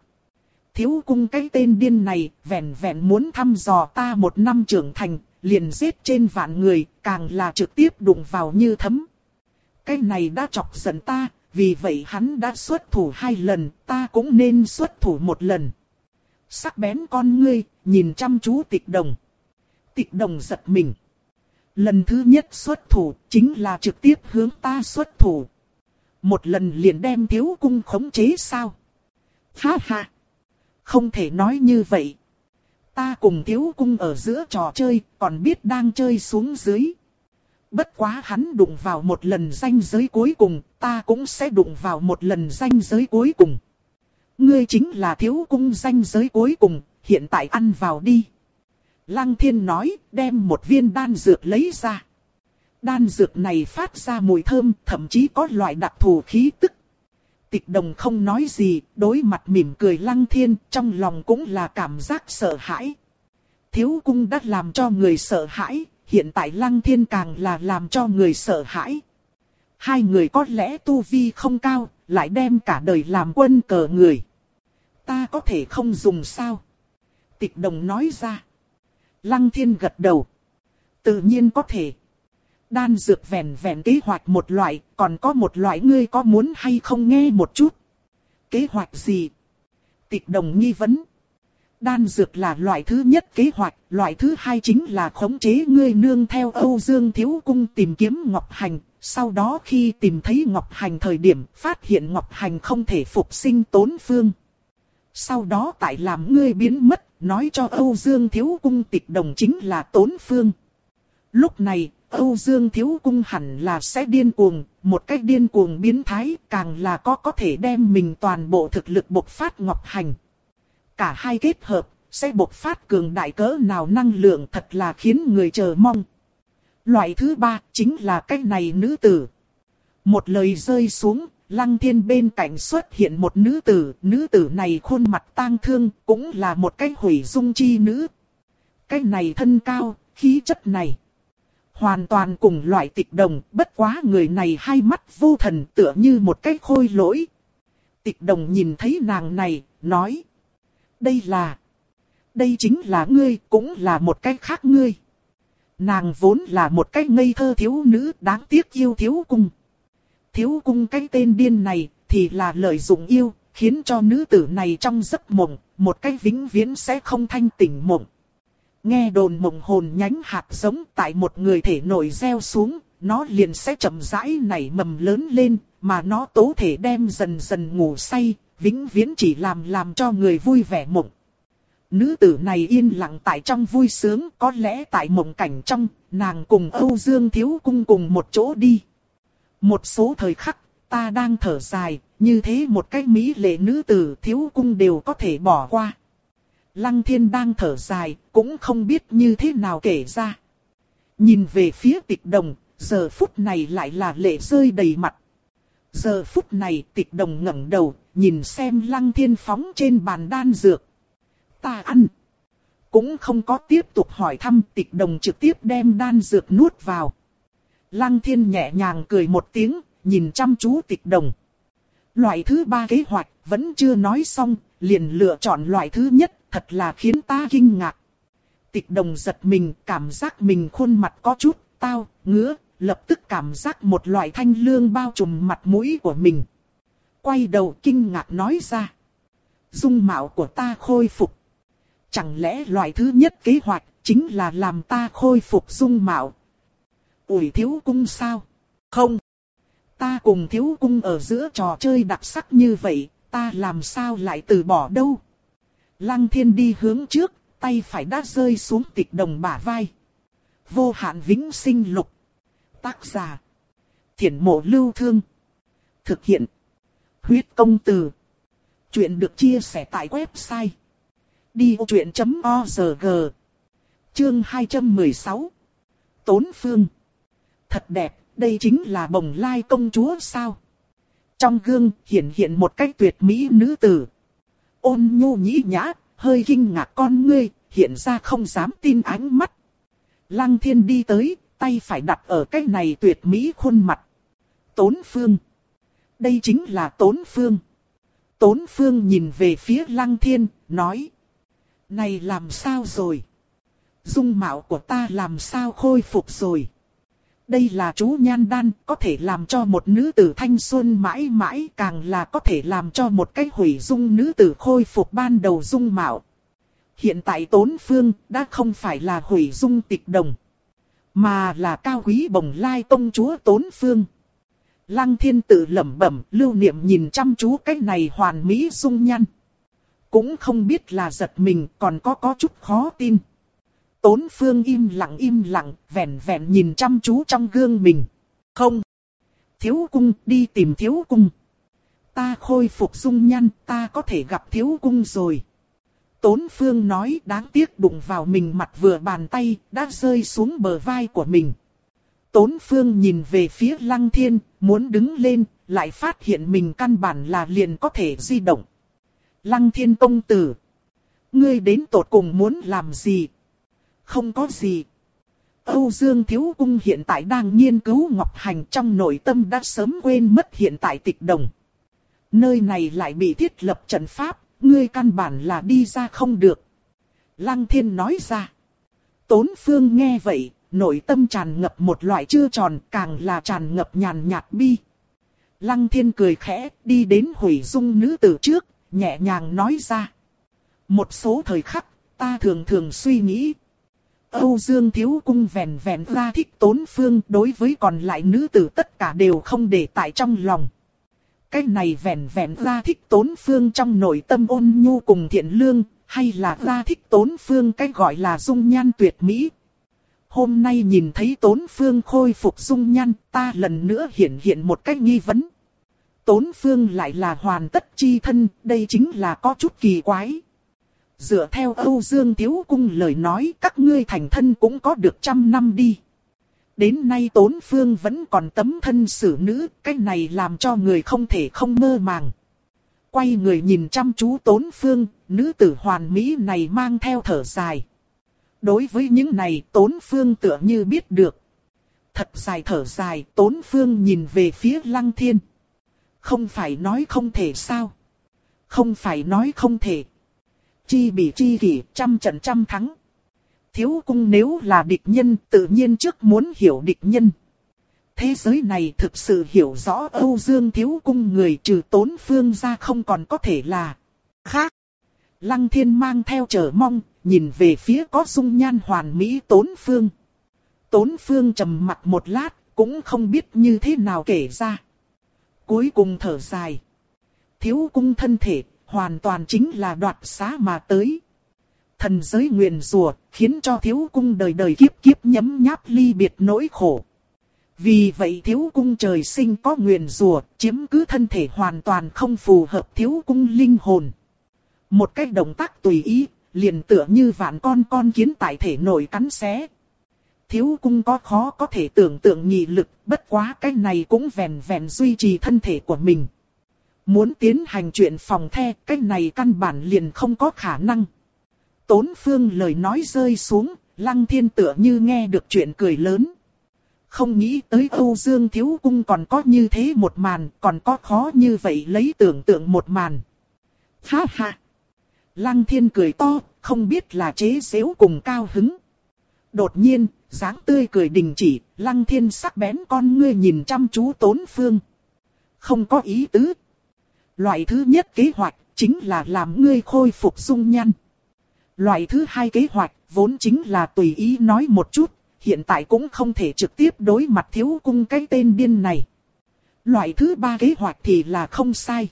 Thiếu cung cái tên điên này, vẹn vẹn muốn thăm dò ta một năm trưởng thành, liền giết trên vạn người, càng là trực tiếp đụng vào như thấm. Cái này đã chọc giận ta, vì vậy hắn đã xuất thủ hai lần, ta cũng nên xuất thủ một lần. Sắc bén con ngươi, nhìn chăm chú tịch đồng. Tịch đồng giật mình. Lần thứ nhất xuất thủ, chính là trực tiếp hướng ta xuất thủ. Một lần liền đem thiếu cung khống chế sao? Ha ha! Không thể nói như vậy. Ta cùng thiếu cung ở giữa trò chơi, còn biết đang chơi xuống dưới. Bất quá hắn đụng vào một lần danh giới cuối cùng, ta cũng sẽ đụng vào một lần danh giới cuối cùng. Ngươi chính là thiếu cung danh giới cuối cùng, hiện tại ăn vào đi. Lăng thiên nói, đem một viên đan dược lấy ra. Đan dược này phát ra mùi thơm, thậm chí có loại đặc thù khí tức. Tịch đồng không nói gì, đối mặt mỉm cười lăng thiên, trong lòng cũng là cảm giác sợ hãi. Thiếu cung đã làm cho người sợ hãi, hiện tại lăng thiên càng là làm cho người sợ hãi. Hai người có lẽ tu vi không cao, lại đem cả đời làm quân cờ người. Ta có thể không dùng sao? Tịch đồng nói ra. Lăng thiên gật đầu. Tự nhiên có thể. Đan dược vẹn vẹn kế hoạch một loại, còn có một loại ngươi có muốn hay không nghe một chút. Kế hoạch gì? Tịch đồng nghi vấn. Đan dược là loại thứ nhất kế hoạch, loại thứ hai chính là khống chế ngươi nương theo Âu Dương Thiếu Cung tìm kiếm Ngọc Hành. Sau đó khi tìm thấy Ngọc Hành thời điểm phát hiện Ngọc Hành không thể phục sinh tốn phương. Sau đó tại làm ngươi biến mất, nói cho Âu Dương Thiếu Cung tịch đồng chính là tốn phương. Lúc này, Âu Dương Thiếu Cung hẳn là sẽ điên cuồng, một cách điên cuồng biến thái, càng là có có thể đem mình toàn bộ thực lực bộc phát ngọc hành. Cả hai kết hợp, sẽ bộc phát cường đại cỡ nào năng lượng thật là khiến người chờ mong. Loại thứ ba chính là cách này nữ tử. Một lời rơi xuống, lăng thiên bên cạnh xuất hiện một nữ tử, nữ tử này khuôn mặt tang thương, cũng là một cái hủy dung chi nữ. Cái này thân cao, khí chất này. Hoàn toàn cùng loại tịch đồng, bất quá người này hai mắt vô thần tựa như một cái khôi lỗi. Tịch đồng nhìn thấy nàng này, nói. Đây là... Đây chính là ngươi, cũng là một cái khác ngươi. Nàng vốn là một cái ngây thơ thiếu nữ đáng tiếc yêu thiếu cung. Thiếu cung cái tên điên này, thì là lợi dụng yêu, khiến cho nữ tử này trong giấc mộng, một cái vĩnh viễn sẽ không thanh tỉnh mộng. Nghe đồn mộng hồn nhánh hạt giống tại một người thể nổi gieo xuống, nó liền sẽ chậm rãi nảy mầm lớn lên, mà nó tố thể đem dần dần ngủ say, vĩnh viễn chỉ làm làm cho người vui vẻ mộng. Nữ tử này yên lặng tại trong vui sướng, có lẽ tại mộng cảnh trong, nàng cùng Âu Dương Thiếu Cung cùng một chỗ đi. Một số thời khắc, ta đang thở dài, như thế một cách mỹ lệ nữ tử Thiếu Cung đều có thể bỏ qua. Lăng thiên đang thở dài, cũng không biết như thế nào kể ra. Nhìn về phía tịch đồng, giờ phút này lại là lệ rơi đầy mặt. Giờ phút này tịch đồng ngẩng đầu, nhìn xem lăng thiên phóng trên bàn đan dược. Ta ăn. Cũng không có tiếp tục hỏi thăm tịch đồng trực tiếp đem đan dược nuốt vào. Lăng thiên nhẹ nhàng cười một tiếng, nhìn chăm chú tịch đồng. Loại thứ ba kế hoạch vẫn chưa nói xong, liền lựa chọn loại thứ nhất thật là khiến ta kinh ngạc. Tịch đồng giật mình, cảm giác mình khuôn mặt có chút, tao, ngứa, lập tức cảm giác một loại thanh lương bao trùm mặt mũi của mình. Quay đầu kinh ngạc nói ra. Dung mạo của ta khôi phục. Chẳng lẽ loại thứ nhất kế hoạch chính là làm ta khôi phục dung mạo? Ủi thiếu cung sao? Không. Ta cùng thiếu cung ở giữa trò chơi đặc sắc như vậy, ta làm sao lại từ bỏ đâu? Lăng thiên đi hướng trước, tay phải đã rơi xuống tịch đồng bả vai. Vô hạn vĩnh sinh lục. Tác giả. Thiển mộ lưu thương. Thực hiện. Huyết công từ. Chuyện được chia sẻ tại website. Đi vô chuyện.org Chương 216 Tốn Phương Thật đẹp, đây chính là bồng lai công chúa sao? Trong gương hiện hiện một cách tuyệt mỹ nữ tử. Ôn nhu nhĩ nhã, hơi kinh ngạc con ngươi, hiện ra không dám tin ánh mắt. Lăng thiên đi tới, tay phải đặt ở cái này tuyệt mỹ khuôn mặt. Tốn phương. Đây chính là tốn phương. Tốn phương nhìn về phía lăng thiên, nói. Này làm sao rồi? Dung mạo của ta làm sao khôi phục rồi? Đây là chú nhan đan, có thể làm cho một nữ tử thanh xuân mãi mãi, càng là có thể làm cho một cái hủy dung nữ tử khôi phục ban đầu dung mạo. Hiện tại tốn phương đã không phải là hủy dung tịch đồng, mà là cao quý bồng lai tông chúa tốn phương. Lăng thiên tự lẩm bẩm, lưu niệm nhìn chăm chú cái này hoàn mỹ dung nhan. Cũng không biết là giật mình còn có có chút khó tin. Tốn phương im lặng im lặng, vẻn vẹn nhìn chăm chú trong gương mình. Không. Thiếu cung, đi tìm thiếu cung. Ta khôi phục dung nhan, ta có thể gặp thiếu cung rồi. Tốn phương nói đáng tiếc đụng vào mình mặt vừa bàn tay, đã rơi xuống bờ vai của mình. Tốn phương nhìn về phía lăng thiên, muốn đứng lên, lại phát hiện mình căn bản là liền có thể di động. Lăng thiên công tử. Ngươi đến tột cùng muốn làm gì? Không có gì. Âu Dương Thiếu Cung hiện tại đang nghiên cứu Ngọc Hành trong nội tâm đã sớm quên mất hiện tại tịch đồng. Nơi này lại bị thiết lập trận pháp, ngươi căn bản là đi ra không được. Lăng Thiên nói ra. Tốn Phương nghe vậy, nội tâm tràn ngập một loại chưa tròn, càng là tràn ngập nhàn nhạt bi. Lăng Thiên cười khẽ, đi đến hủy dung nữ tử trước, nhẹ nhàng nói ra. Một số thời khắc, ta thường thường suy nghĩ. Âu Dương Thiếu Cung vẹn vẹn ra thích tốn phương đối với còn lại nữ tử tất cả đều không để tại trong lòng. Cái này vẹn vẹn ra thích tốn phương trong nội tâm ôn nhu cùng thiện lương, hay là ra thích tốn phương cái gọi là dung nhan tuyệt mỹ. Hôm nay nhìn thấy tốn phương khôi phục dung nhan, ta lần nữa hiện hiện một cách nghi vấn. Tốn phương lại là hoàn tất chi thân, đây chính là có chút kỳ quái. Dựa theo Âu Dương Tiếu Cung lời nói các ngươi thành thân cũng có được trăm năm đi. Đến nay Tốn Phương vẫn còn tấm thân xử nữ, cái này làm cho người không thể không mơ màng. Quay người nhìn chăm chú Tốn Phương, nữ tử hoàn mỹ này mang theo thở dài. Đối với những này Tốn Phương tựa như biết được. Thật dài thở dài, Tốn Phương nhìn về phía Lăng Thiên. Không phải nói không thể sao? Không phải nói không thể. Chi bị chi kỷ, trăm trận trăm thắng. Thiếu cung nếu là địch nhân, tự nhiên trước muốn hiểu địch nhân. Thế giới này thực sự hiểu rõ Âu Dương thiếu cung người trừ tốn phương ra không còn có thể là khác. Lăng thiên mang theo chờ mong, nhìn về phía có dung nhan hoàn mỹ tốn phương. Tốn phương trầm mặt một lát, cũng không biết như thế nào kể ra. Cuối cùng thở dài. Thiếu cung thân thể, hoàn toàn chính là đoạt xá mà tới. Thần giới nguyện rùa, khiến cho thiếu cung đời đời kiếp kiếp nhấm nháp ly biệt nỗi khổ. Vì vậy thiếu cung trời sinh có nguyện rùa, chiếm cứ thân thể hoàn toàn không phù hợp thiếu cung linh hồn. Một cách động tác tùy ý, liền tựa như vạn con con kiến tại thể nội cắn xé. Thiếu cung có khó có thể tưởng tượng nhị lực, bất quá cái này cũng vẹn vẹn duy trì thân thể của mình. Muốn tiến hành chuyện phòng the, cái này căn bản liền không có khả năng. Tốn phương lời nói rơi xuống, lăng thiên tựa như nghe được chuyện cười lớn. Không nghĩ tới Âu Dương Thiếu Cung còn có như thế một màn, còn có khó như vậy lấy tưởng tượng một màn. Ha ha! Lăng thiên cười to, không biết là chế xếu cùng cao hứng. Đột nhiên, dáng tươi cười đình chỉ, lăng thiên sắc bén con ngươi nhìn chăm chú tốn phương. Không có ý tứ. Loại thứ nhất kế hoạch, chính là làm ngươi khôi phục dung nhan. Loại thứ hai kế hoạch, vốn chính là tùy ý nói một chút, hiện tại cũng không thể trực tiếp đối mặt thiếu cung cái tên điên này. Loại thứ ba kế hoạch thì là không sai.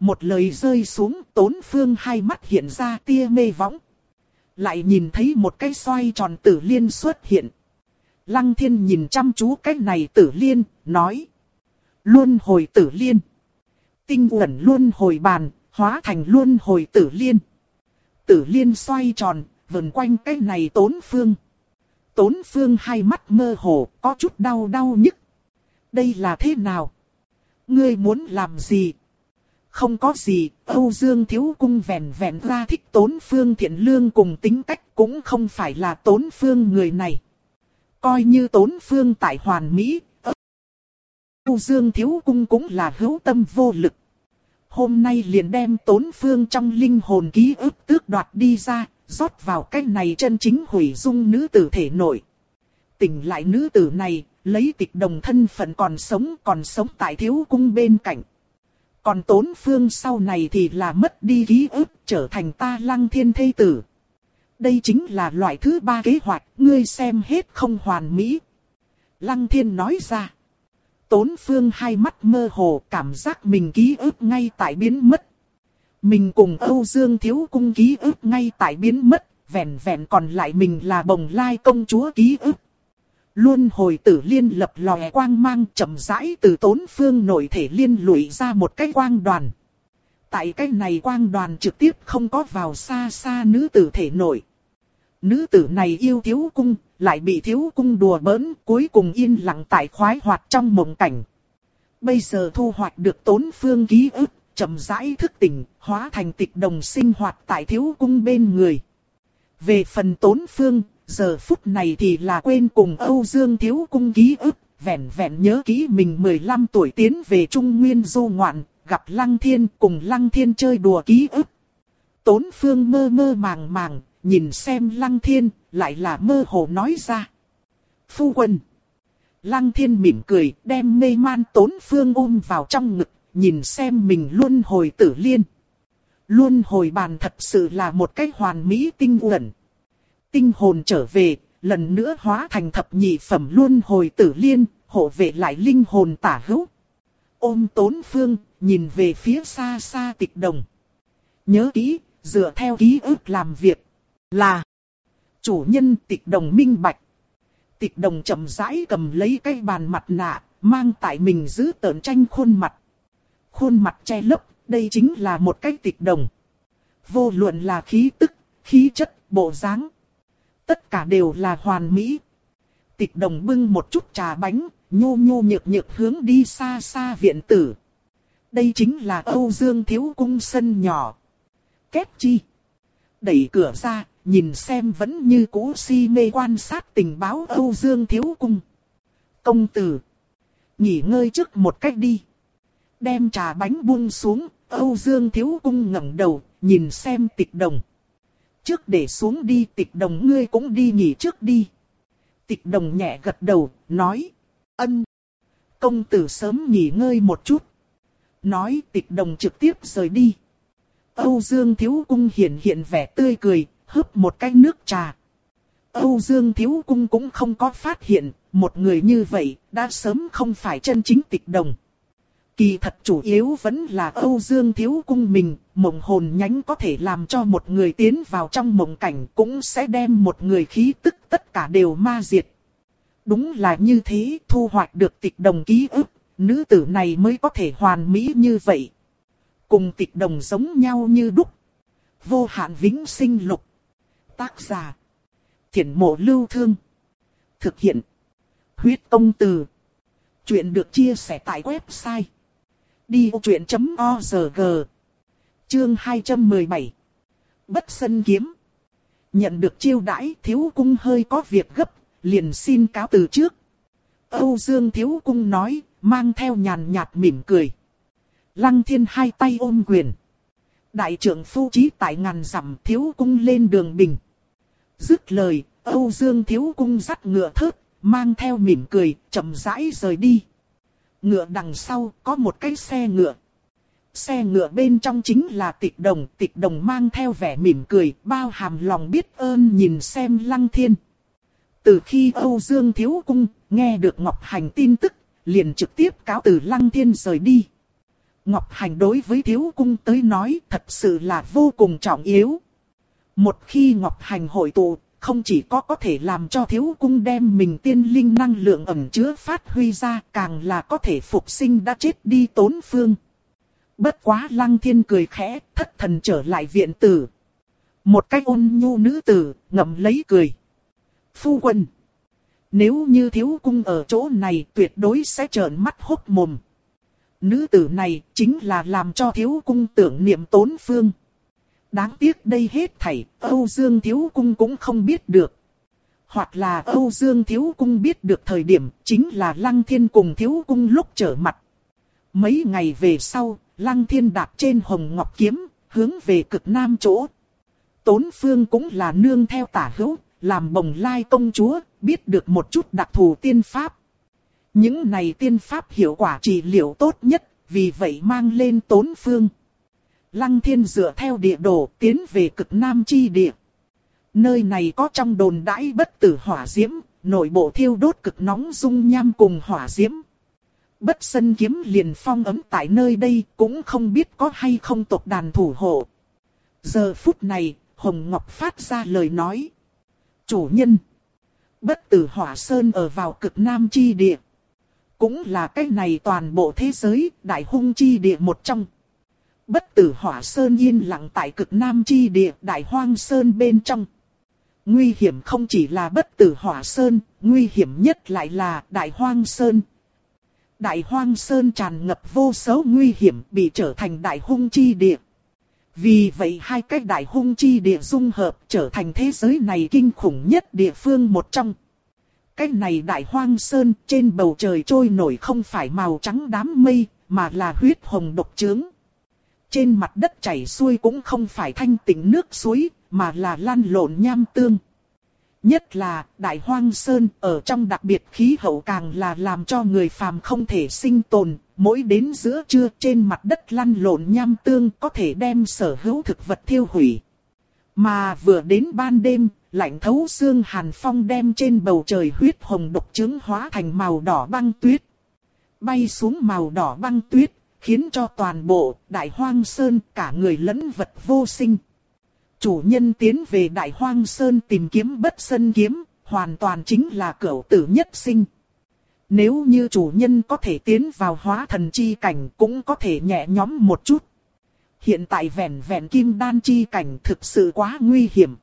Một lời rơi xuống tốn phương hai mắt hiện ra tia mê võng. Lại nhìn thấy một cái xoay tròn tử liên xuất hiện. Lăng thiên nhìn chăm chú cái này tử liên, nói. Luôn hồi tử liên. Tinh uẩn luôn hồi bàn, hóa thành luôn hồi tử liên. Tử liên xoay tròn, vần quanh cái này tốn phương. Tốn phương hai mắt mơ hồ, có chút đau đau nhức. Đây là thế nào? Ngươi muốn làm gì? Không có gì, Âu Dương Thiếu Cung vẹn vẹn ra thích tốn phương thiện lương cùng tính cách cũng không phải là tốn phương người này. Coi như tốn phương tại hoàn mỹ, Âu Dương Thiếu Cung cũng là hữu tâm vô lực. Hôm nay liền đem tốn phương trong linh hồn ký ức tước đoạt đi ra, rót vào cái này chân chính hủy dung nữ tử thể nội. Tỉnh lại nữ tử này, lấy tịch đồng thân phận còn sống còn sống tại thiếu cung bên cạnh. Còn tốn phương sau này thì là mất đi ký ức trở thành ta lăng thiên thê tử. Đây chính là loại thứ ba kế hoạch, ngươi xem hết không hoàn mỹ. Lăng thiên nói ra. Tốn phương hai mắt mơ hồ cảm giác mình ký ức ngay tại biến mất. Mình cùng Âu Dương Thiếu Cung ký ức ngay tại biến mất, vẹn vẹn còn lại mình là bồng lai công chúa ký ức. Luôn hồi tử liên lập lòe quang mang chậm rãi từ tốn phương nội thể liên lụy ra một cái quang đoàn. Tại cái này quang đoàn trực tiếp không có vào xa xa nữ tử thể nội. Nữ tử này yêu thiếu cung, lại bị thiếu cung đùa bỡn, cuối cùng yên lặng tại khoái hoạt trong mộng cảnh. Bây giờ thu hoạch được tốn phương ký ức, chậm rãi thức tỉnh, hóa thành tịch đồng sinh hoạt tại thiếu cung bên người. Về phần tốn phương, giờ phút này thì là quên cùng Âu Dương thiếu cung ký ức, vẹn vẹn nhớ kỹ mình 15 tuổi tiến về Trung Nguyên du ngoạn, gặp Lăng Thiên cùng Lăng Thiên chơi đùa ký ức. Tốn phương mơ mơ màng màng, nhìn xem Lăng Thiên, lại là mơ hồ nói ra. Phu quân. Lăng Thiên mỉm cười, đem mê man tốn phương ôm vào trong ngực, nhìn xem mình luôn hồi tử liên. Luôn hồi bàn thật sự là một cái hoàn mỹ tinh uẩn. Tinh hồn trở về, lần nữa hóa thành thập nhị phẩm luôn hồi tử liên, hộ vệ lại linh hồn tả hữu. Ôm tốn phương, nhìn về phía xa xa tịch đồng. Nhớ kỹ, dựa theo ký ức làm việc, là chủ nhân tịch đồng minh bạch. Tịch đồng chậm rãi cầm lấy cái bàn mặt nạ, mang tại mình giữ tợn tranh khuôn mặt. Khuôn mặt che lấp, đây chính là một cái tịch đồng. Vô luận là khí tức, khí chất, bộ dáng. Tất cả đều là hoàn mỹ. Tịch đồng bưng một chút trà bánh, nhô nhô nhược nhược hướng đi xa xa viện tử. Đây chính là Âu Dương Thiếu Cung sân nhỏ. Kết chi. Đẩy cửa ra, nhìn xem vẫn như cũ si mê quan sát tình báo Âu Dương Thiếu Cung. Công tử. Nghỉ ngơi trước một cách đi. Đem trà bánh buông xuống, Âu Dương Thiếu Cung ngẩng đầu, nhìn xem tịch đồng. Trước để xuống đi tịch đồng ngươi cũng đi nghỉ trước đi. Tịch đồng nhẹ gật đầu, nói. Ân. Công tử sớm nghỉ ngơi một chút. Nói tịch đồng trực tiếp rời đi. Âu Dương Thiếu Cung hiện hiện vẻ tươi cười, hớp một cái nước trà. Âu Dương Thiếu Cung cũng không có phát hiện, một người như vậy, đã sớm không phải chân chính tịch đồng. Kỳ thật chủ yếu vẫn là Âu Dương Thiếu Cung mình, mộng hồn nhánh có thể làm cho một người tiến vào trong mộng cảnh cũng sẽ đem một người khí tức tất cả đều ma diệt. Đúng là như thế, thu hoạch được tịch đồng ký ức, nữ tử này mới có thể hoàn mỹ như vậy. Cùng tịch đồng giống nhau như đúc. Vô hạn vĩnh sinh lục. Tác giả. Thiển mộ lưu thương. Thực hiện. Huyết công từ. Chuyện được chia sẻ tại website. Đi vô chuyện.org Chương 217 Bất sân kiếm Nhận được chiêu đãi thiếu cung hơi có việc gấp, liền xin cáo từ trước. Âu Dương thiếu cung nói, mang theo nhàn nhạt mỉm cười. Lăng thiên hai tay ôm quyền. Đại trưởng phu trí tại ngàn dặm thiếu cung lên đường bình. Dứt lời, Âu Dương thiếu cung dắt ngựa thớt, mang theo mỉm cười, chậm rãi rời đi. Ngựa đằng sau có một cái xe ngựa. Xe ngựa bên trong chính là tịch đồng, tịch đồng mang theo vẻ mỉm cười, bao hàm lòng biết ơn nhìn xem lăng thiên. Từ khi Âu Dương Thiếu Cung nghe được Ngọc Hành tin tức, liền trực tiếp cáo từ lăng thiên rời đi. Ngọc Hành đối với Thiếu Cung tới nói thật sự là vô cùng trọng yếu. Một khi Ngọc Hành hội tụ, không chỉ có có thể làm cho thiếu cung đem mình tiên linh năng lượng ẩn chứa phát huy ra, càng là có thể phục sinh đã chết đi tốn phương. Bất quá lăng thiên cười khẽ, thất thần trở lại viện tử. Một cách ôn nhu nữ tử, ngậm lấy cười. Phu quân. Nếu như thiếu cung ở chỗ này tuyệt đối sẽ trợn mắt hốt mồm. Nữ tử này chính là làm cho thiếu cung tưởng niệm tốn phương. Đáng tiếc đây hết thảy, Âu Dương thiếu cung cũng không biết được. Hoặc là Âu Dương thiếu cung biết được thời điểm chính là Lăng Thiên cùng thiếu cung lúc trở mặt. Mấy ngày về sau, Lăng Thiên đạp trên hồng ngọc kiếm, hướng về cực nam chỗ. Tốn phương cũng là nương theo tả hữu, làm bồng lai công chúa, biết được một chút đặc thù tiên pháp. Những này tiên pháp hiệu quả trị liệu tốt nhất, vì vậy mang lên tốn phương. Lăng thiên dựa theo địa đồ tiến về cực nam chi địa. Nơi này có trong đồn đãi bất tử hỏa diễm, nội bộ thiêu đốt cực nóng dung nham cùng hỏa diễm. Bất sân kiếm liền phong ấm tại nơi đây cũng không biết có hay không tộc đàn thủ hộ. Giờ phút này, Hồng Ngọc phát ra lời nói. Chủ nhân. Bất tử hỏa sơn ở vào cực nam chi địa. Cũng là cái này toàn bộ thế giới đại hung chi địa một trong. Bất tử hỏa sơn yên lặng tại cực nam chi địa đại hoang sơn bên trong. Nguy hiểm không chỉ là bất tử hỏa sơn, nguy hiểm nhất lại là đại hoang sơn. Đại hoang sơn tràn ngập vô số nguy hiểm bị trở thành đại hung chi địa. Vì vậy hai cái đại hung chi địa dung hợp trở thành thế giới này kinh khủng nhất địa phương một trong. cách này đại hoang sơn trên bầu trời trôi nổi không phải màu trắng đám mây, mà là huyết hồng độc trướng. Trên mặt đất chảy xuôi cũng không phải thanh tịnh nước suối, mà là lan lộn nham tương. Nhất là đại hoang sơn ở trong đặc biệt khí hậu càng là làm cho người phàm không thể sinh tồn, mỗi đến giữa trưa trên mặt đất lăn lộn nham tương có thể đem sở hữu thực vật thiêu hủy. Mà vừa đến ban đêm, lạnh thấu xương hàn phong đem trên bầu trời huyết hồng độc trứng hóa thành màu đỏ băng tuyết. Bay xuống màu đỏ băng tuyết, khiến cho toàn bộ đại hoang sơn cả người lẫn vật vô sinh. Chủ nhân tiến về đại hoang sơn tìm kiếm bất sân kiếm, hoàn toàn chính là cửu tử nhất sinh. Nếu như chủ nhân có thể tiến vào hóa thần chi cảnh cũng có thể nhẹ nhóm một chút. Hiện tại vẹn vẹn kim đan chi cảnh thực sự quá nguy hiểm.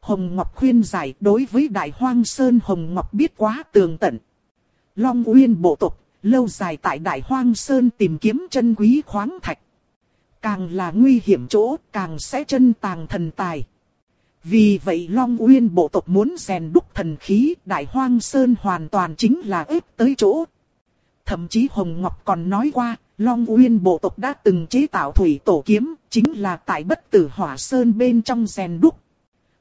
Hồng Ngọc khuyên giải đối với Đại Hoang Sơn Hồng Ngọc biết quá tường tận. Long Uyên bộ tộc, lâu dài tại Đại Hoang Sơn tìm kiếm chân quý khoáng thạch. Càng là nguy hiểm chỗ, càng sẽ chân tàng thần tài. Vì vậy Long Uyên bộ tộc muốn rèn đúc thần khí, Đại Hoang Sơn hoàn toàn chính là ép tới chỗ. Thậm chí Hồng Ngọc còn nói qua, Long Uyên bộ tộc đã từng chế tạo thủy tổ kiếm, chính là tại bất tử hỏa sơn bên trong rèn đúc.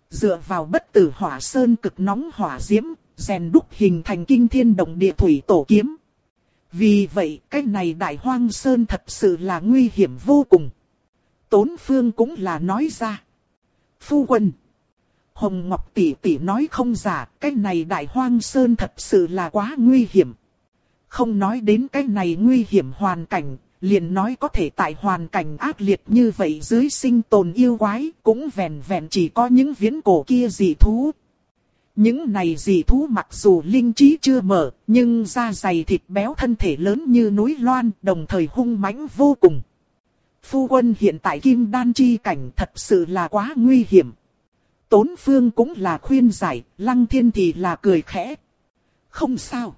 Dựa vào bất tử hỏa sơn cực nóng hỏa diễm, rèn đúc hình thành kinh thiên động địa thủy tổ kiếm. Vì vậy, cái này đại hoang sơn thật sự là nguy hiểm vô cùng. Tốn phương cũng là nói ra. Phu quân. Hồng Ngọc tỷ tỷ nói không giả, cái này đại hoang sơn thật sự là quá nguy hiểm. Không nói đến cái này nguy hiểm hoàn cảnh, liền nói có thể tại hoàn cảnh ác liệt như vậy dưới sinh tồn yêu quái, cũng vẹn vẹn chỉ có những viễn cổ kia dị thú. Những này dị thú mặc dù linh trí chưa mở, nhưng da dày thịt béo thân thể lớn như núi loan, đồng thời hung mãnh vô cùng. Phu quân hiện tại kim đan chi cảnh thật sự là quá nguy hiểm. Tốn phương cũng là khuyên giải, lăng thiên thì là cười khẽ. Không sao.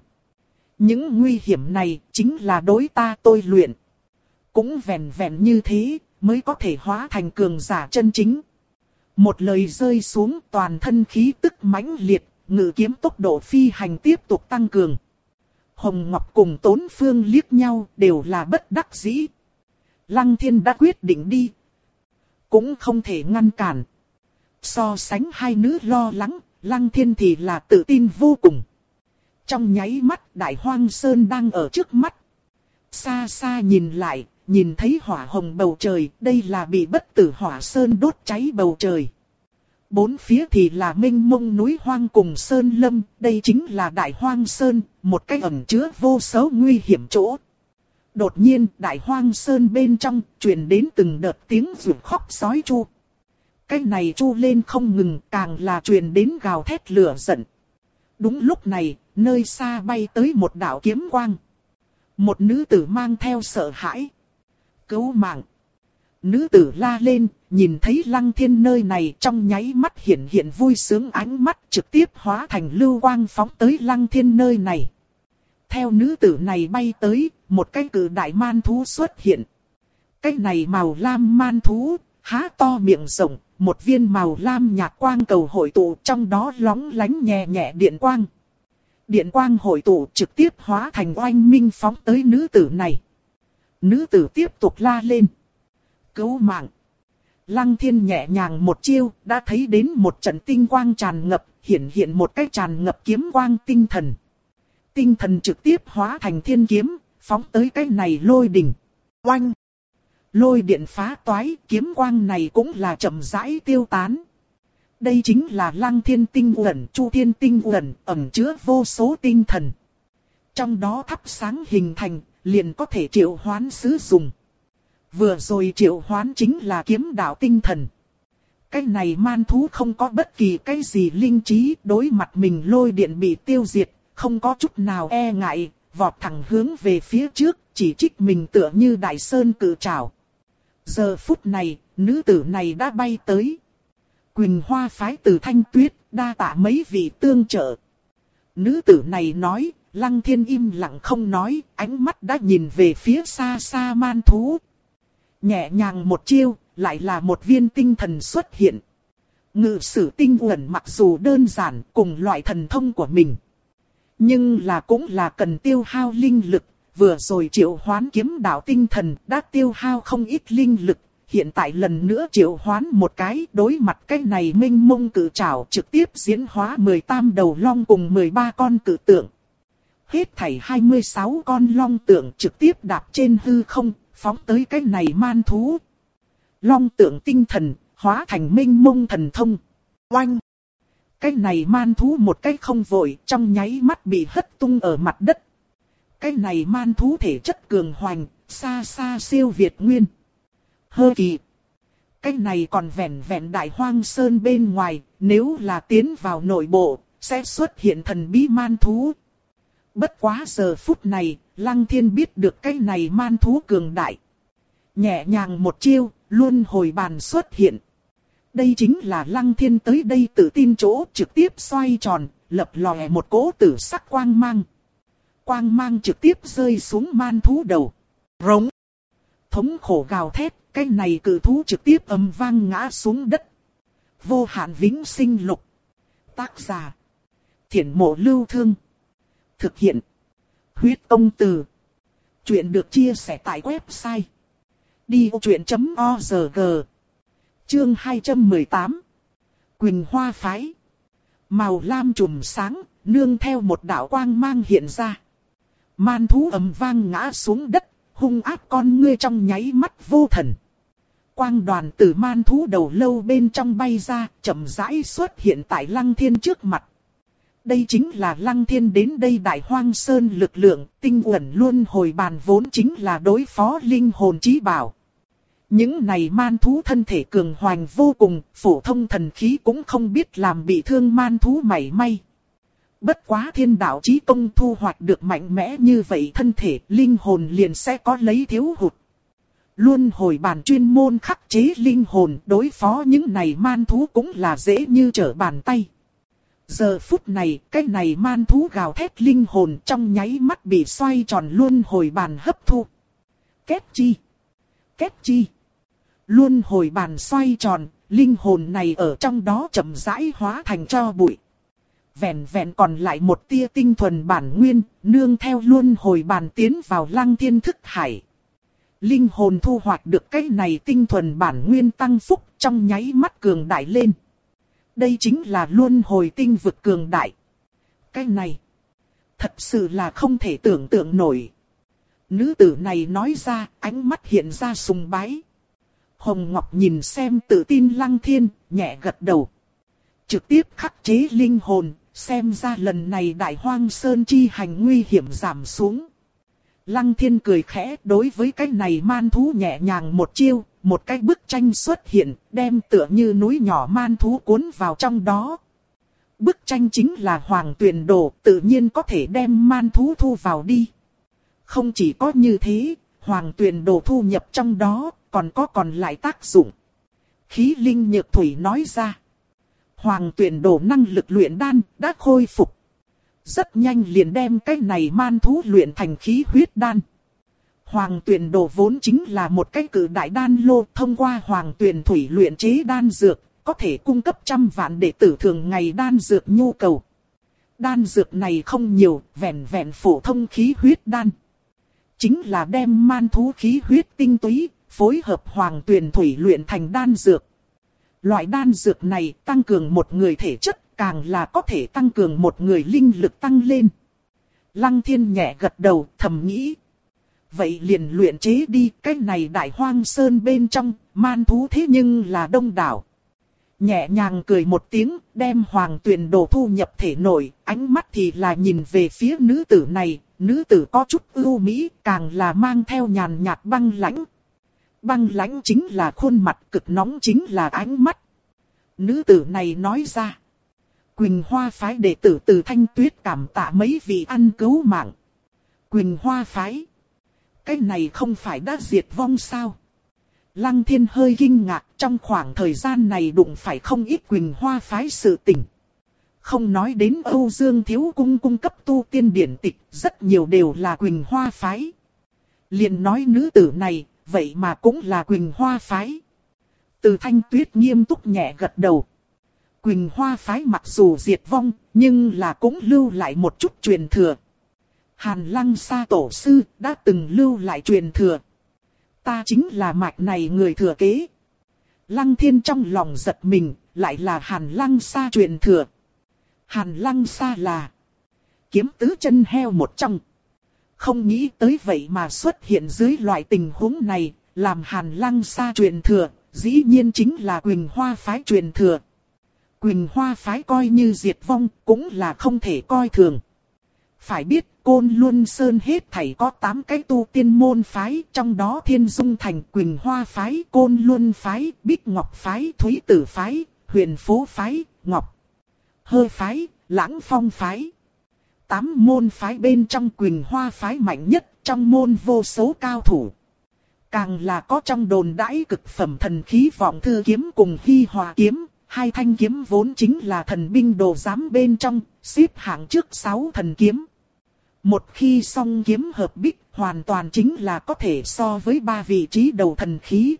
Những nguy hiểm này chính là đối ta tôi luyện. Cũng vẹn vẹn như thế mới có thể hóa thành cường giả chân chính. Một lời rơi xuống toàn thân khí tức mãnh liệt, ngự kiếm tốc độ phi hành tiếp tục tăng cường. Hồng Ngọc cùng Tốn Phương liếc nhau đều là bất đắc dĩ. Lăng Thiên đã quyết định đi. Cũng không thể ngăn cản. So sánh hai nữ lo lắng, Lăng Thiên thì là tự tin vô cùng. Trong nháy mắt Đại Hoang Sơn đang ở trước mắt. Xa xa nhìn lại, nhìn thấy hỏa hồng bầu trời, đây là bị bất tử hỏa sơn đốt cháy bầu trời. Bốn phía thì là minh mông núi hoang cùng sơn lâm, đây chính là đại hoang sơn, một cái ẩn chứa vô số nguy hiểm chỗ. Đột nhiên, đại hoang sơn bên trong, truyền đến từng đợt tiếng rủ khóc sói chu. Cái này chu lên không ngừng, càng là truyền đến gào thét lửa giận. Đúng lúc này, nơi xa bay tới một đạo kiếm quang. Một nữ tử mang theo sợ hãi Cứu mạng. Nữ tử la lên, nhìn thấy lăng thiên nơi này trong nháy mắt hiện hiện vui sướng ánh mắt trực tiếp hóa thành lưu quang phóng tới lăng thiên nơi này. Theo nữ tử này bay tới, một cái cử đại man thú xuất hiện. Cái này màu lam man thú, há to miệng rộng, một viên màu lam nhạt quang cầu hội tụ trong đó lóng lánh nhẹ nhẹ điện quang. Điện quang hội tụ trực tiếp hóa thành oanh minh phóng tới nữ tử này. Nữ tử tiếp tục la lên. Cứu mạng. Lăng thiên nhẹ nhàng một chiêu, đã thấy đến một trận tinh quang tràn ngập, hiện hiện một cái tràn ngập kiếm quang tinh thần. Tinh thần trực tiếp hóa thành thiên kiếm, phóng tới cái này lôi đỉnh. Oanh! Lôi điện phá toái, kiếm quang này cũng là chậm rãi tiêu tán. Đây chính là lăng thiên tinh uẩn, chu thiên tinh uẩn, ẩn chứa vô số tinh thần. Trong đó thắp sáng hình thành, liền có thể triệu hoán sứ dùng. Vừa rồi triệu hoán chính là kiếm đạo tinh thần. Cái này man thú không có bất kỳ cái gì linh trí, đối mặt mình lôi điện bị tiêu diệt, không có chút nào e ngại, vọt thẳng hướng về phía trước, chỉ trích mình tựa như đại sơn cử trào. Giờ phút này, nữ tử này đã bay tới. Quỳnh hoa phái từ thanh tuyết, đa tạ mấy vị tương trợ. Nữ tử này nói, lăng thiên im lặng không nói, ánh mắt đã nhìn về phía xa xa man thú. Nhẹ nhàng một chiêu, lại là một viên tinh thần xuất hiện. Ngự sử tinh uẩn mặc dù đơn giản cùng loại thần thông của mình. Nhưng là cũng là cần tiêu hao linh lực, vừa rồi triệu hoán kiếm đạo tinh thần đã tiêu hao không ít linh lực, hiện tại lần nữa triệu hoán một cái đối mặt cái này minh mông cử trảo trực tiếp diễn hóa 18 đầu long cùng 13 con cử tượng. Hết thảy 26 con long tượng trực tiếp đạp trên hư không, phóng tới cái này man thú. Long tượng tinh thần, hóa thành minh mông thần thông. Oanh! Cái này man thú một cái không vội, trong nháy mắt bị hất tung ở mặt đất. Cái này man thú thể chất cường hoành, xa xa siêu Việt Nguyên. Hơ kỳ. Cái này còn vẹn vẹn đại hoang sơn bên ngoài, nếu là tiến vào nội bộ, sẽ xuất hiện thần bí man thú. Bất quá giờ phút này, Lăng Thiên biết được cái này man thú cường đại. Nhẹ nhàng một chiêu, luôn hồi bàn xuất hiện. Đây chính là Lăng Thiên tới đây tự tin chỗ trực tiếp xoay tròn, lập lòe một cỗ tử sắc quang mang. Quang mang trực tiếp rơi xuống man thú đầu. Rống. Thống khổ gào thét, cái này cử thú trực tiếp âm vang ngã xuống đất. Vô hạn vĩnh sinh lục. Tác giả. Thiển mộ lưu thương. Thực hiện. Huyết công từ. Chuyện được chia sẻ tại website. Đi vô chuyện.org Chương 218 Quỳnh Hoa Phái Màu lam trùm sáng, nương theo một đạo quang mang hiện ra. Man thú ầm vang ngã xuống đất, hung ác con ngươi trong nháy mắt vô thần. Quang đoàn từ man thú đầu lâu bên trong bay ra, chậm rãi xuất hiện tại lăng thiên trước mặt. Đây chính là lăng thiên đến đây đại hoang sơn lực lượng, tinh uẩn luôn hồi bàn vốn chính là đối phó linh hồn trí bảo. Những này man thú thân thể cường hoành vô cùng, phổ thông thần khí cũng không biết làm bị thương man thú mảy may. Bất quá thiên đạo chí công thu hoạch được mạnh mẽ như vậy thân thể, linh hồn liền sẽ có lấy thiếu hụt. Luôn hồi bàn chuyên môn khắc chế linh hồn đối phó những này man thú cũng là dễ như trở bàn tay. Giờ phút này, cái này man thú gào thét linh hồn trong nháy mắt bị xoay tròn luôn hồi bàn hấp thu. Kết chi? Kết chi? Luôn hồi bàn xoay tròn, linh hồn này ở trong đó chậm rãi hóa thành cho bụi. Vẹn vẹn còn lại một tia tinh thuần bản nguyên, nương theo luôn hồi bàn tiến vào lăng thiên thức hải. Linh hồn thu hoạch được cái này tinh thuần bản nguyên tăng phúc trong nháy mắt cường đại lên. Đây chính là luôn hồi tinh vực cường đại. Cái này, thật sự là không thể tưởng tượng nổi. Nữ tử này nói ra, ánh mắt hiện ra sùng bái. Hồng Ngọc nhìn xem tự tin lăng thiên, nhẹ gật đầu. Trực tiếp khắc chế linh hồn, xem ra lần này đại hoang sơn chi hành nguy hiểm giảm xuống. Lăng thiên cười khẽ đối với cái này man thú nhẹ nhàng một chiêu, một cái bức tranh xuất hiện, đem tựa như núi nhỏ man thú cuốn vào trong đó. Bức tranh chính là hoàng tuyển đồ, tự nhiên có thể đem man thú thu vào đi. Không chỉ có như thế, hoàng tuyền đồ thu nhập trong đó, còn có còn lại tác dụng. Khí linh nhược thủy nói ra. Hoàng tuyển đồ năng lực luyện đan đã khôi phục. Rất nhanh liền đem cái này man thú luyện thành khí huyết đan. Hoàng tuyển đồ vốn chính là một cái cử đại đan lô thông qua hoàng tuyển thủy luyện chế đan dược, có thể cung cấp trăm vạn đệ tử thường ngày đan dược nhu cầu. Đan dược này không nhiều, vẹn vẹn phổ thông khí huyết đan. Chính là đem man thú khí huyết tinh túy, phối hợp hoàng tuyển thủy luyện thành đan dược. Loại đan dược này tăng cường một người thể chất, càng là có thể tăng cường một người linh lực tăng lên. Lăng thiên nhẹ gật đầu, thầm nghĩ. Vậy liền luyện chế đi, cái này đại hoang sơn bên trong, man thú thế nhưng là đông đảo. Nhẹ nhàng cười một tiếng, đem hoàng tuyền đồ thu nhập thể nội, ánh mắt thì là nhìn về phía nữ tử này, nữ tử có chút ưu mỹ, càng là mang theo nhàn nhạt băng lãnh, Băng lãnh chính là khuôn mặt cực nóng chính là ánh mắt. Nữ tử này nói ra. Quỳnh Hoa phái đệ tử từ Thanh Tuyết cảm tạ mấy vị ăn cứu mạng. Quỳnh Hoa phái. Cái này không phải đã diệt vong sao? Lăng thiên hơi kinh ngạc trong khoảng thời gian này đụng phải không ít Quỳnh Hoa phái sự tình. Không nói đến Âu Dương Thiếu Cung cung cấp tu tiên điển tịch, rất nhiều đều là Quỳnh Hoa phái. liền nói nữ tử này, vậy mà cũng là Quỳnh Hoa Phái. Từ thanh tuyết nghiêm túc nhẹ gật đầu. Quỳnh Hoa Phái mặc dù diệt vong, nhưng là cũng lưu lại một chút truyền thừa. Hàn Lăng Sa Tổ Sư đã từng lưu lại truyền thừa. Ta chính là mạch này người thừa kế. Lăng Thiên trong lòng giật mình, lại là Hàn Lăng Sa truyền thừa. Hàn Lăng Sa là kiếm tứ chân heo một trong. Không nghĩ tới vậy mà xuất hiện dưới loại tình huống này, làm hàn lăng Sa truyền thừa, dĩ nhiên chính là Quỳnh Hoa phái truyền thừa. Quỳnh Hoa phái coi như diệt vong, cũng là không thể coi thường. Phải biết, Côn Luân Sơn hết thảy có 8 cái tu tiên môn phái, trong đó Thiên Dung Thành, Quỳnh Hoa phái, Côn Luân phái, Bích Ngọc phái, Thúy Tử phái, Huyền Phố phái, Ngọc Hơ phái, Lãng Phong phái tám môn phái bên trong Quỳnh Hoa phái mạnh nhất, trong môn vô số cao thủ. Càng là có trong đồn đãi cực phẩm thần khí vọng thư kiếm cùng hy hòa kiếm, hai thanh kiếm vốn chính là thần binh đồ giám bên trong, xếp hạng trước sáu thần kiếm. Một khi song kiếm hợp bích, hoàn toàn chính là có thể so với ba vị trí đầu thần khí.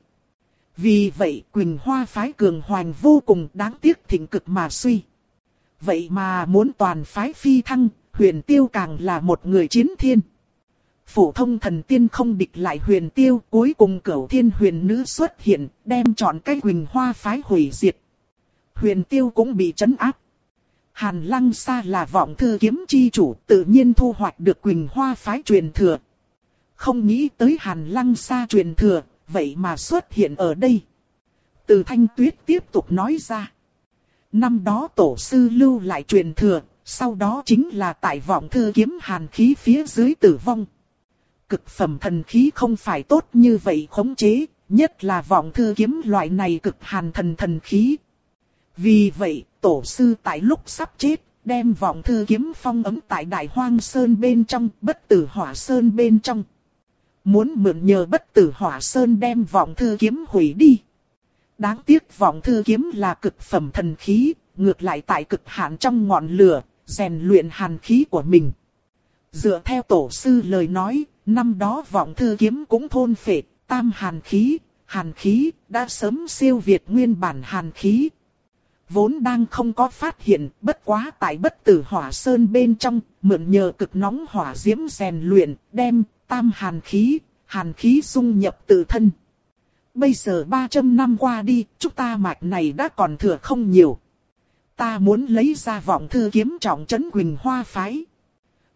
Vì vậy Quỳnh Hoa phái cường hoành vô cùng đáng tiếc thịnh cực mà suy. Vậy mà muốn toàn phái phi thăng, huyền tiêu càng là một người chiến thiên. Phổ thông thần tiên không địch lại huyền tiêu, cuối cùng cửu thiên huyền nữ xuất hiện, đem chọn cái quỳnh hoa phái hủy diệt. Huyền tiêu cũng bị chấn áp. Hàn lăng xa là vọng thư kiếm chi chủ, tự nhiên thu hoạch được quỳnh hoa phái truyền thừa. Không nghĩ tới hàn lăng xa truyền thừa, vậy mà xuất hiện ở đây. Từ thanh tuyết tiếp tục nói ra. Năm đó tổ sư lưu lại truyền thừa, sau đó chính là tại vọng thư kiếm hàn khí phía dưới tử vong. Cực phẩm thần khí không phải tốt như vậy khống chế, nhất là vọng thư kiếm loại này cực hàn thần thần khí. Vì vậy, tổ sư tại lúc sắp chết, đem vọng thư kiếm phong ấm tại đại hoang sơn bên trong, bất tử hỏa sơn bên trong. Muốn mượn nhờ bất tử hỏa sơn đem vọng thư kiếm hủy đi. Đáng tiếc vọng thư kiếm là cực phẩm thần khí, ngược lại tại cực hạn trong ngọn lửa, rèn luyện hàn khí của mình. Dựa theo tổ sư lời nói, năm đó vọng thư kiếm cũng thôn phệ, tam hàn khí, hàn khí, đã sớm siêu việt nguyên bản hàn khí. Vốn đang không có phát hiện, bất quá tại bất tử hỏa sơn bên trong, mượn nhờ cực nóng hỏa diễm rèn luyện, đem tam hàn khí, hàn khí dung nhập tự thân. Bây giờ 300 năm qua đi, chúng ta mạch này đã còn thừa không nhiều. Ta muốn lấy ra vọng thư kiếm trọng trấn Quỳnh Hoa Phái.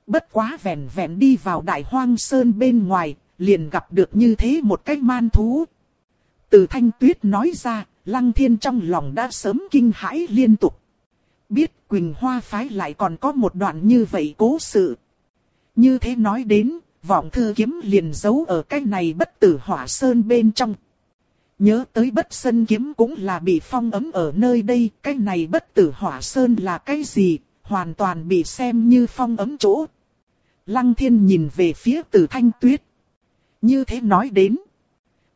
Bất quá vẹn vẹn đi vào đại hoang sơn bên ngoài, liền gặp được như thế một cái man thú. Từ thanh tuyết nói ra, lăng thiên trong lòng đã sớm kinh hãi liên tục. Biết Quỳnh Hoa Phái lại còn có một đoạn như vậy cố sự. Như thế nói đến, vọng thư kiếm liền giấu ở cái này bất tử hỏa sơn bên trong. Nhớ tới bất sân kiếm cũng là bị phong ấm ở nơi đây, cái này bất tử hỏa sơn là cái gì, hoàn toàn bị xem như phong ấm chỗ. Lăng thiên nhìn về phía tử thanh tuyết. Như thế nói đến.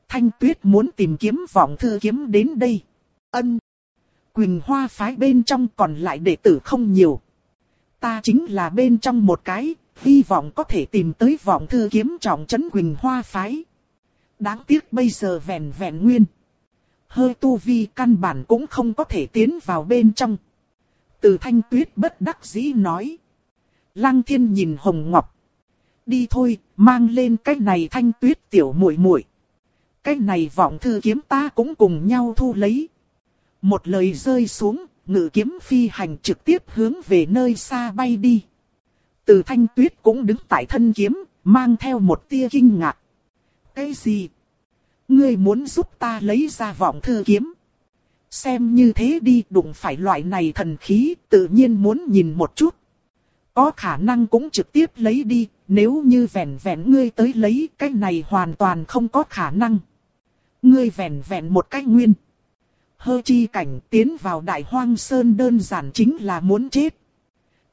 Thanh tuyết muốn tìm kiếm vọng thư kiếm đến đây. Ân. Quỳnh hoa phái bên trong còn lại đệ tử không nhiều. Ta chính là bên trong một cái, hy vọng có thể tìm tới vọng thư kiếm trọng trấn Quỳnh hoa phái. Đáng tiếc bây giờ vẹn vẹn nguyên. Hơi tu vi căn bản cũng không có thể tiến vào bên trong. Từ thanh tuyết bất đắc dĩ nói. Lăng thiên nhìn Hồng Ngọc. Đi thôi, mang lên cái này thanh tuyết tiểu muội muội. Cái này vọng thư kiếm ta cũng cùng nhau thu lấy. Một lời rơi xuống, ngự kiếm phi hành trực tiếp hướng về nơi xa bay đi. Từ thanh tuyết cũng đứng tại thân kiếm, mang theo một tia kinh ngạc. Cái gì? Ngươi muốn giúp ta lấy ra vọng thư kiếm? Xem như thế đi đụng phải loại này thần khí, tự nhiên muốn nhìn một chút. Có khả năng cũng trực tiếp lấy đi, nếu như vẹn vẹn ngươi tới lấy, cái này hoàn toàn không có khả năng. Ngươi vẹn vẹn một cách nguyên. Hơ chi cảnh tiến vào đại hoang sơn đơn giản chính là muốn chết.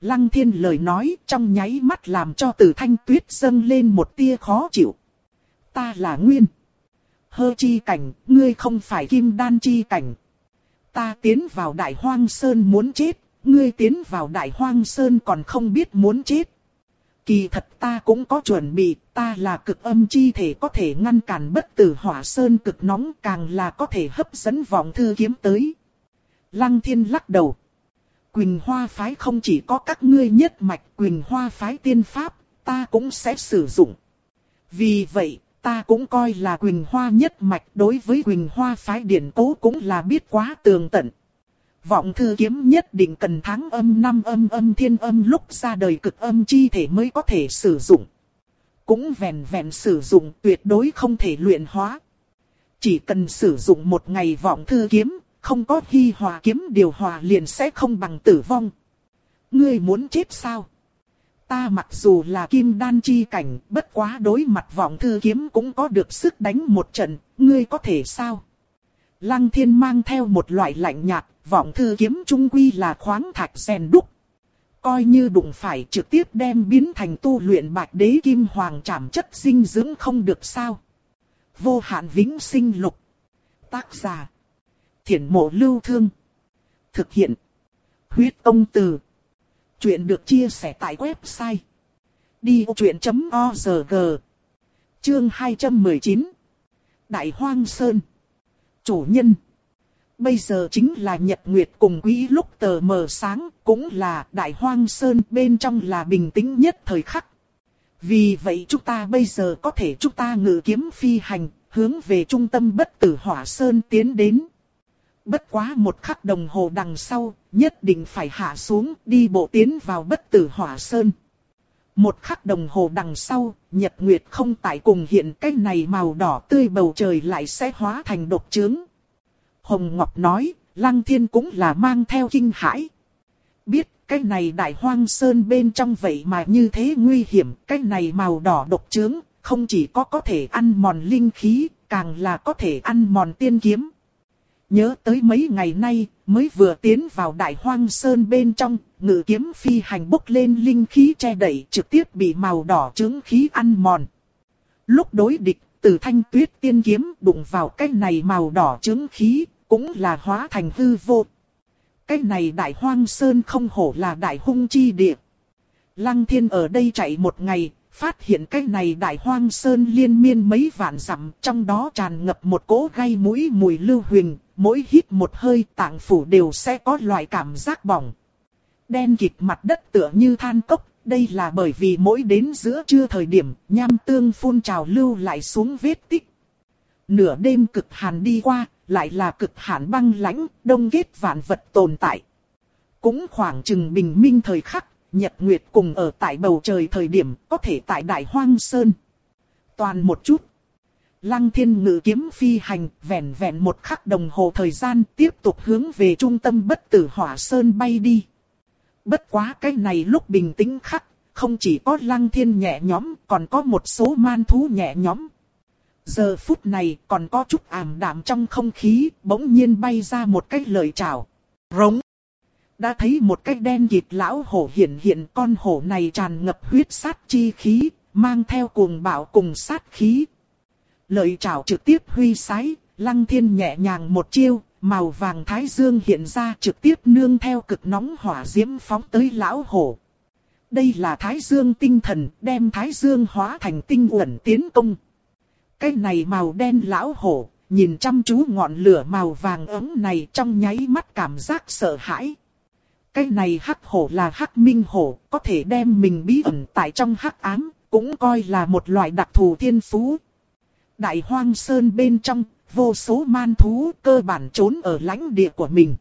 Lăng thiên lời nói trong nháy mắt làm cho tử thanh tuyết dâng lên một tia khó chịu. Ta là nguyên. Hơ chi cảnh, ngươi không phải kim đan chi cảnh. Ta tiến vào đại hoang sơn muốn chết, ngươi tiến vào đại hoang sơn còn không biết muốn chết. Kỳ thật ta cũng có chuẩn bị, ta là cực âm chi thể có thể ngăn cản bất tử hỏa sơn cực nóng càng là có thể hấp dẫn vọng thư kiếm tới. Lăng thiên lắc đầu. Quỳnh hoa phái không chỉ có các ngươi nhất mạch Quỳnh hoa phái tiên pháp, ta cũng sẽ sử dụng. Vì vậy, ta cũng coi là Quỳnh hoa nhất mạch đối với Quỳnh hoa phái điển cố cũng là biết quá tường tận. Vọng thư kiếm nhất định cần tháng âm năm âm âm thiên âm lúc ra đời cực âm chi thể mới có thể sử dụng. Cũng vẹn vẹn sử dụng tuyệt đối không thể luyện hóa. Chỉ cần sử dụng một ngày vọng thư kiếm, không có hy hòa kiếm điều hòa liền sẽ không bằng tử vong. Ngươi muốn chết sao? Ta mặc dù là kim đan chi cảnh, bất quá đối mặt vọng thư kiếm cũng có được sức đánh một trận, ngươi có thể sao? Lăng thiên mang theo một loại lạnh nhạt, vọng thư kiếm trung quy là khoáng thạch rèn đúc. Coi như đụng phải trực tiếp đem biến thành tu luyện bạch đế kim hoàng trảm chất sinh dưỡng không được sao. Vô hạn vĩnh sinh lục. Tác giả. Thiển mộ lưu thương. Thực hiện. Huyết Ông từ. Chuyện được chia sẻ tại website. Đi truyện.org Chương 219 Đại Hoang Sơn Chủ nhân Bây giờ chính là nhật nguyệt cùng quý lúc tờ mờ sáng, cũng là đại hoang sơn bên trong là bình tĩnh nhất thời khắc. Vì vậy chúng ta bây giờ có thể chúng ta ngự kiếm phi hành, hướng về trung tâm bất tử hỏa sơn tiến đến. Bất quá một khắc đồng hồ đằng sau, nhất định phải hạ xuống đi bộ tiến vào bất tử hỏa sơn. Một khắc đồng hồ đằng sau, nhật nguyệt không tại cùng hiện cái này màu đỏ tươi bầu trời lại sẽ hóa thành độc trướng. Hồng Ngọc nói, Lăng Thiên cũng là mang theo kinh hãi. Biết cái này đại hoang sơn bên trong vậy mà như thế nguy hiểm, cái này màu đỏ độc trướng, không chỉ có có thể ăn mòn linh khí, càng là có thể ăn mòn tiên kiếm. Nhớ tới mấy ngày nay, mới vừa tiến vào đại hoang sơn bên trong, ngự kiếm phi hành bốc lên linh khí che đẩy trực tiếp bị màu đỏ trướng khí ăn mòn. Lúc đối địch, từ thanh tuyết tiên kiếm đụng vào cái này màu đỏ trướng khí, cũng là hóa thành hư vô. Cái này đại hoang sơn không hổ là đại hung chi địa. Lăng thiên ở đây chạy một ngày, phát hiện cái này đại hoang sơn liên miên mấy vạn dặm, trong đó tràn ngập một cỗ gây mũi mùi lưu huyền, mỗi hít một hơi tạng phủ đều sẽ có loại cảm giác bỏng. Đen kịt mặt đất tựa như than cốc, đây là bởi vì mỗi đến giữa trưa thời điểm, nham tương phun trào lưu lại xuống vết tích. Nửa đêm cực hàn đi qua, lại là cực hàn băng lãnh, đông kết vạn vật tồn tại. Cũng khoảng chừng bình minh thời khắc, nhật nguyệt cùng ở tại bầu trời thời điểm, có thể tại đại hoang sơn. Toàn một chút. Lăng thiên ngự kiếm phi hành, vẹn vẹn một khắc đồng hồ thời gian tiếp tục hướng về trung tâm bất tử hỏa sơn bay đi. Bất quá cái này lúc bình tĩnh khắc, không chỉ có lăng thiên nhẹ nhóm, còn có một số man thú nhẹ nhóm. Giờ phút này còn có chút ảm đạm trong không khí, bỗng nhiên bay ra một cái lời chào. Rống. Đã thấy một cái đen kịt lão hổ hiện hiện con hổ này tràn ngập huyết sát chi khí, mang theo cuồng bạo cùng sát khí. Lợi trảo trực tiếp huy sái, lăng thiên nhẹ nhàng một chiêu, màu vàng thái dương hiện ra trực tiếp nương theo cực nóng hỏa diễm phóng tới lão hổ. Đây là thái dương tinh thần, đem thái dương hóa thành tinh uẩn tiến công. Cái này màu đen lão hổ, nhìn chăm chú ngọn lửa màu vàng ấm này trong nháy mắt cảm giác sợ hãi. Cái này hắc hổ là hắc minh hổ, có thể đem mình bí ẩn tại trong hắc ám, cũng coi là một loại đặc thù thiên phú. Đại hoang sơn bên trong, vô số man thú cơ bản trốn ở lãnh địa của mình.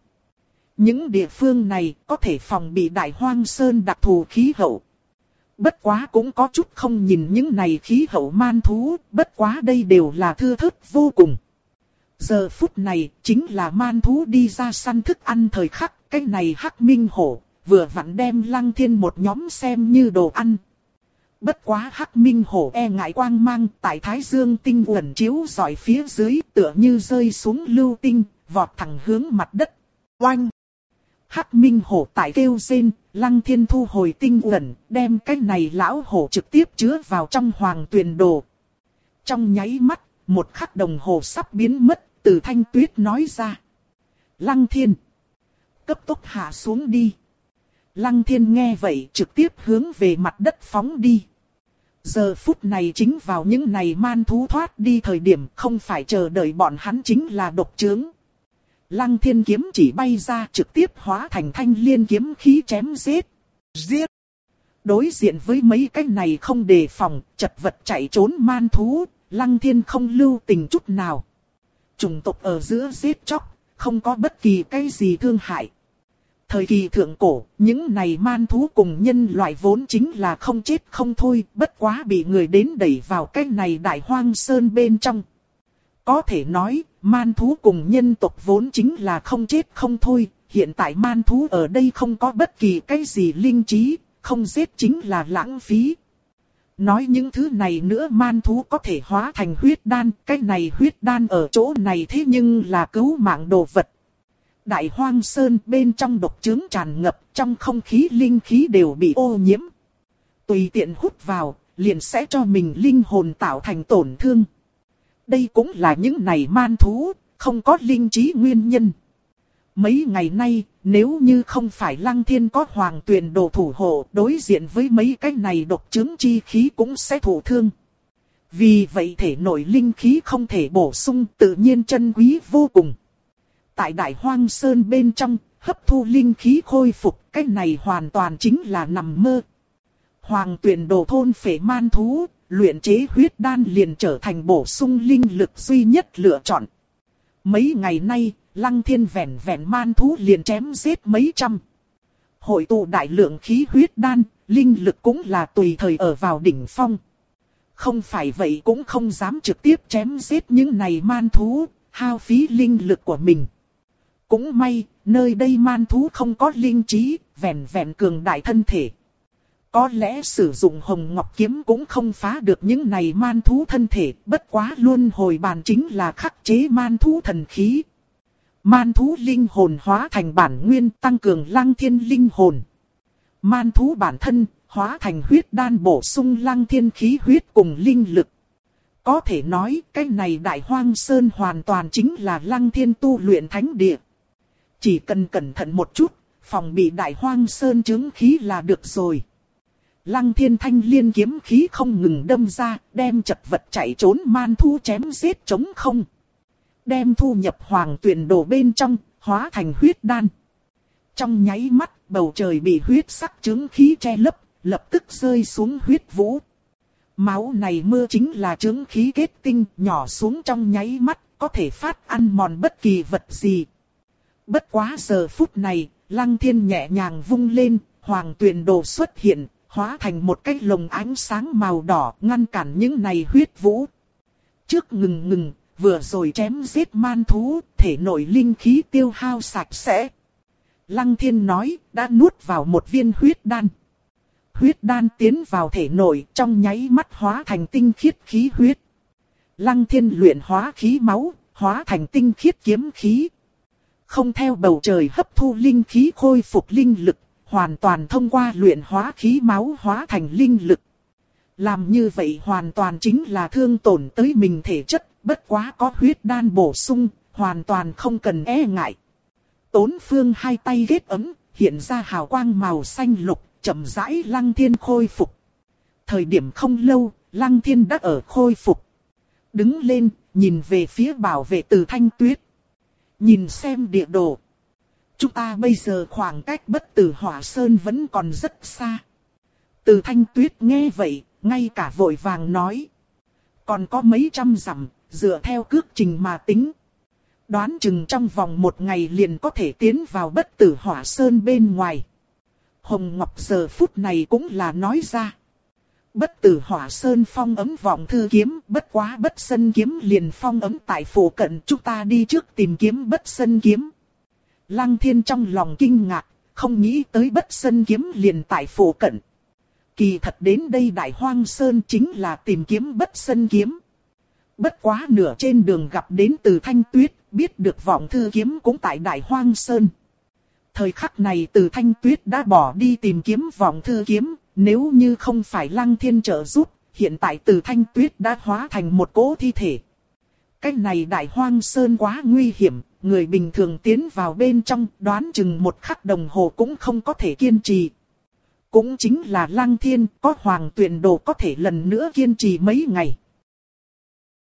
Những địa phương này có thể phòng bị đại hoang sơn đặc thù khí hậu. Bất quá cũng có chút không nhìn những này khí hậu man thú, bất quá đây đều là thưa thớt vô cùng. Giờ phút này chính là man thú đi ra săn thức ăn thời khắc, cái này hắc minh hổ, vừa vặn đem lăng thiên một nhóm xem như đồ ăn. Bất quá hắc minh hổ e ngại quang mang tại thái dương tinh uẩn chiếu dọi phía dưới tựa như rơi xuống lưu tinh, vọt thẳng hướng mặt đất. Oanh! Hắc minh hổ tại kêu rên, lăng thiên thu hồi tinh uẩn, đem cái này lão hổ trực tiếp chứa vào trong hoàng tuyền đồ. Trong nháy mắt, một khắc đồng hồ sắp biến mất, từ thanh tuyết nói ra. Lăng thiên! Cấp tốc hạ xuống đi. Lăng thiên nghe vậy trực tiếp hướng về mặt đất phóng đi. Giờ phút này chính vào những này man thú thoát đi thời điểm không phải chờ đợi bọn hắn chính là độc trướng. Lăng thiên kiếm chỉ bay ra trực tiếp hóa thành thanh liên kiếm khí chém giết. Giết! Đối diện với mấy cái này không đề phòng, chật vật chạy trốn man thú, lăng thiên không lưu tình chút nào. Chủng tộc ở giữa giết chóc, không có bất kỳ cái gì thương hại. Thời kỳ thượng cổ, những này man thú cùng nhân loại vốn chính là không chết không thôi, bất quá bị người đến đẩy vào cái này đại hoang sơn bên trong. Có thể nói, man thú cùng nhân tộc vốn chính là không chết không thôi, hiện tại man thú ở đây không có bất kỳ cái gì linh trí, không giết chính là lãng phí. Nói những thứ này nữa man thú có thể hóa thành huyết đan, cái này huyết đan ở chỗ này thế nhưng là cứu mạng đồ vật. Đại hoang sơn bên trong độc trướng tràn ngập, trong không khí linh khí đều bị ô nhiễm. Tùy tiện hút vào, liền sẽ cho mình linh hồn tạo thành tổn thương. Đây cũng là những này man thú, không có linh trí nguyên nhân. Mấy ngày nay, nếu như không phải lăng thiên có hoàng tuyển đồ thủ hộ đối diện với mấy cái này độc chứng chi khí cũng sẽ thụ thương. Vì vậy thể nội linh khí không thể bổ sung tự nhiên chân quý vô cùng. Tại đại hoang sơn bên trong, hấp thu linh khí khôi phục, cái này hoàn toàn chính là nằm mơ. Hoàng tuyển đồ thôn phệ man thú, luyện chế huyết đan liền trở thành bổ sung linh lực duy nhất lựa chọn. Mấy ngày nay, lăng thiên vẹn vẹn man thú liền chém giết mấy trăm. Hội tụ đại lượng khí huyết đan, linh lực cũng là tùy thời ở vào đỉnh phong. Không phải vậy cũng không dám trực tiếp chém giết những này man thú, hao phí linh lực của mình. Cũng may, nơi đây man thú không có linh trí, vẹn vẹn cường đại thân thể. Có lẽ sử dụng hồng ngọc kiếm cũng không phá được những này man thú thân thể, bất quá luôn hồi bàn chính là khắc chế man thú thần khí. Man thú linh hồn hóa thành bản nguyên tăng cường lăng thiên linh hồn. Man thú bản thân, hóa thành huyết đan bổ sung lăng thiên khí huyết cùng linh lực. Có thể nói, cái này đại hoang sơn hoàn toàn chính là lăng thiên tu luyện thánh địa. Chỉ cần cẩn thận một chút, phòng bị đại hoang sơn chứng khí là được rồi. Lăng thiên thanh liên kiếm khí không ngừng đâm ra, đem chật vật chạy trốn man thu chém giết chống không. Đem thu nhập hoàng tuyển đồ bên trong, hóa thành huyết đan. Trong nháy mắt, bầu trời bị huyết sắc chứng khí che lấp, lập tức rơi xuống huyết vũ. Máu này mưa chính là chứng khí kết tinh nhỏ xuống trong nháy mắt, có thể phát ăn mòn bất kỳ vật gì. Bất quá giờ phút này, lăng thiên nhẹ nhàng vung lên, hoàng tuyền đồ xuất hiện, hóa thành một cái lồng ánh sáng màu đỏ ngăn cản những này huyết vũ. Trước ngừng ngừng, vừa rồi chém giết man thú, thể nội linh khí tiêu hao sạch sẽ. Lăng thiên nói, đã nuốt vào một viên huyết đan. Huyết đan tiến vào thể nội trong nháy mắt hóa thành tinh khiết khí huyết. Lăng thiên luyện hóa khí máu, hóa thành tinh khiết kiếm khí, không theo bầu trời hấp thu linh khí khôi phục linh lực, hoàn toàn thông qua luyện hóa khí máu hóa thành linh lực. Làm như vậy hoàn toàn chính là thương tổn tới mình thể chất, bất quá có huyết đan bổ sung, hoàn toàn không cần e ngại. Tốn phương hai tay ghét ấm, hiện ra hào quang màu xanh lục, chậm rãi lăng thiên khôi phục. Thời điểm không lâu, lăng thiên đã ở khôi phục. Đứng lên, nhìn về phía bảo vệ từ thanh tuyết. Nhìn xem địa đồ. Chúng ta bây giờ khoảng cách bất tử hỏa sơn vẫn còn rất xa. Từ thanh tuyết nghe vậy, ngay cả vội vàng nói. Còn có mấy trăm dặm, dựa theo cước trình mà tính. Đoán chừng trong vòng một ngày liền có thể tiến vào bất tử hỏa sơn bên ngoài. Hồng Ngọc giờ phút này cũng là nói ra. Bất tử hỏa sơn phong ấm vọng thư kiếm, bất quá bất sân kiếm liền phong ấm tại phủ cận chúng ta đi trước tìm kiếm bất sân kiếm. Lăng thiên trong lòng kinh ngạc, không nghĩ tới bất sân kiếm liền tại phủ cận. Kỳ thật đến đây đại hoang sơn chính là tìm kiếm bất sân kiếm. Bất quá nửa trên đường gặp đến từ thanh tuyết, biết được vọng thư kiếm cũng tại đại hoang sơn. Thời khắc này từ thanh tuyết đã bỏ đi tìm kiếm vọng thư kiếm, nếu như không phải lăng thiên trợ giúp, hiện tại từ thanh tuyết đã hóa thành một cỗ thi thể. Cái này đại hoang sơn quá nguy hiểm, người bình thường tiến vào bên trong đoán chừng một khắc đồng hồ cũng không có thể kiên trì. Cũng chính là lăng thiên có hoàng tuyển đồ có thể lần nữa kiên trì mấy ngày.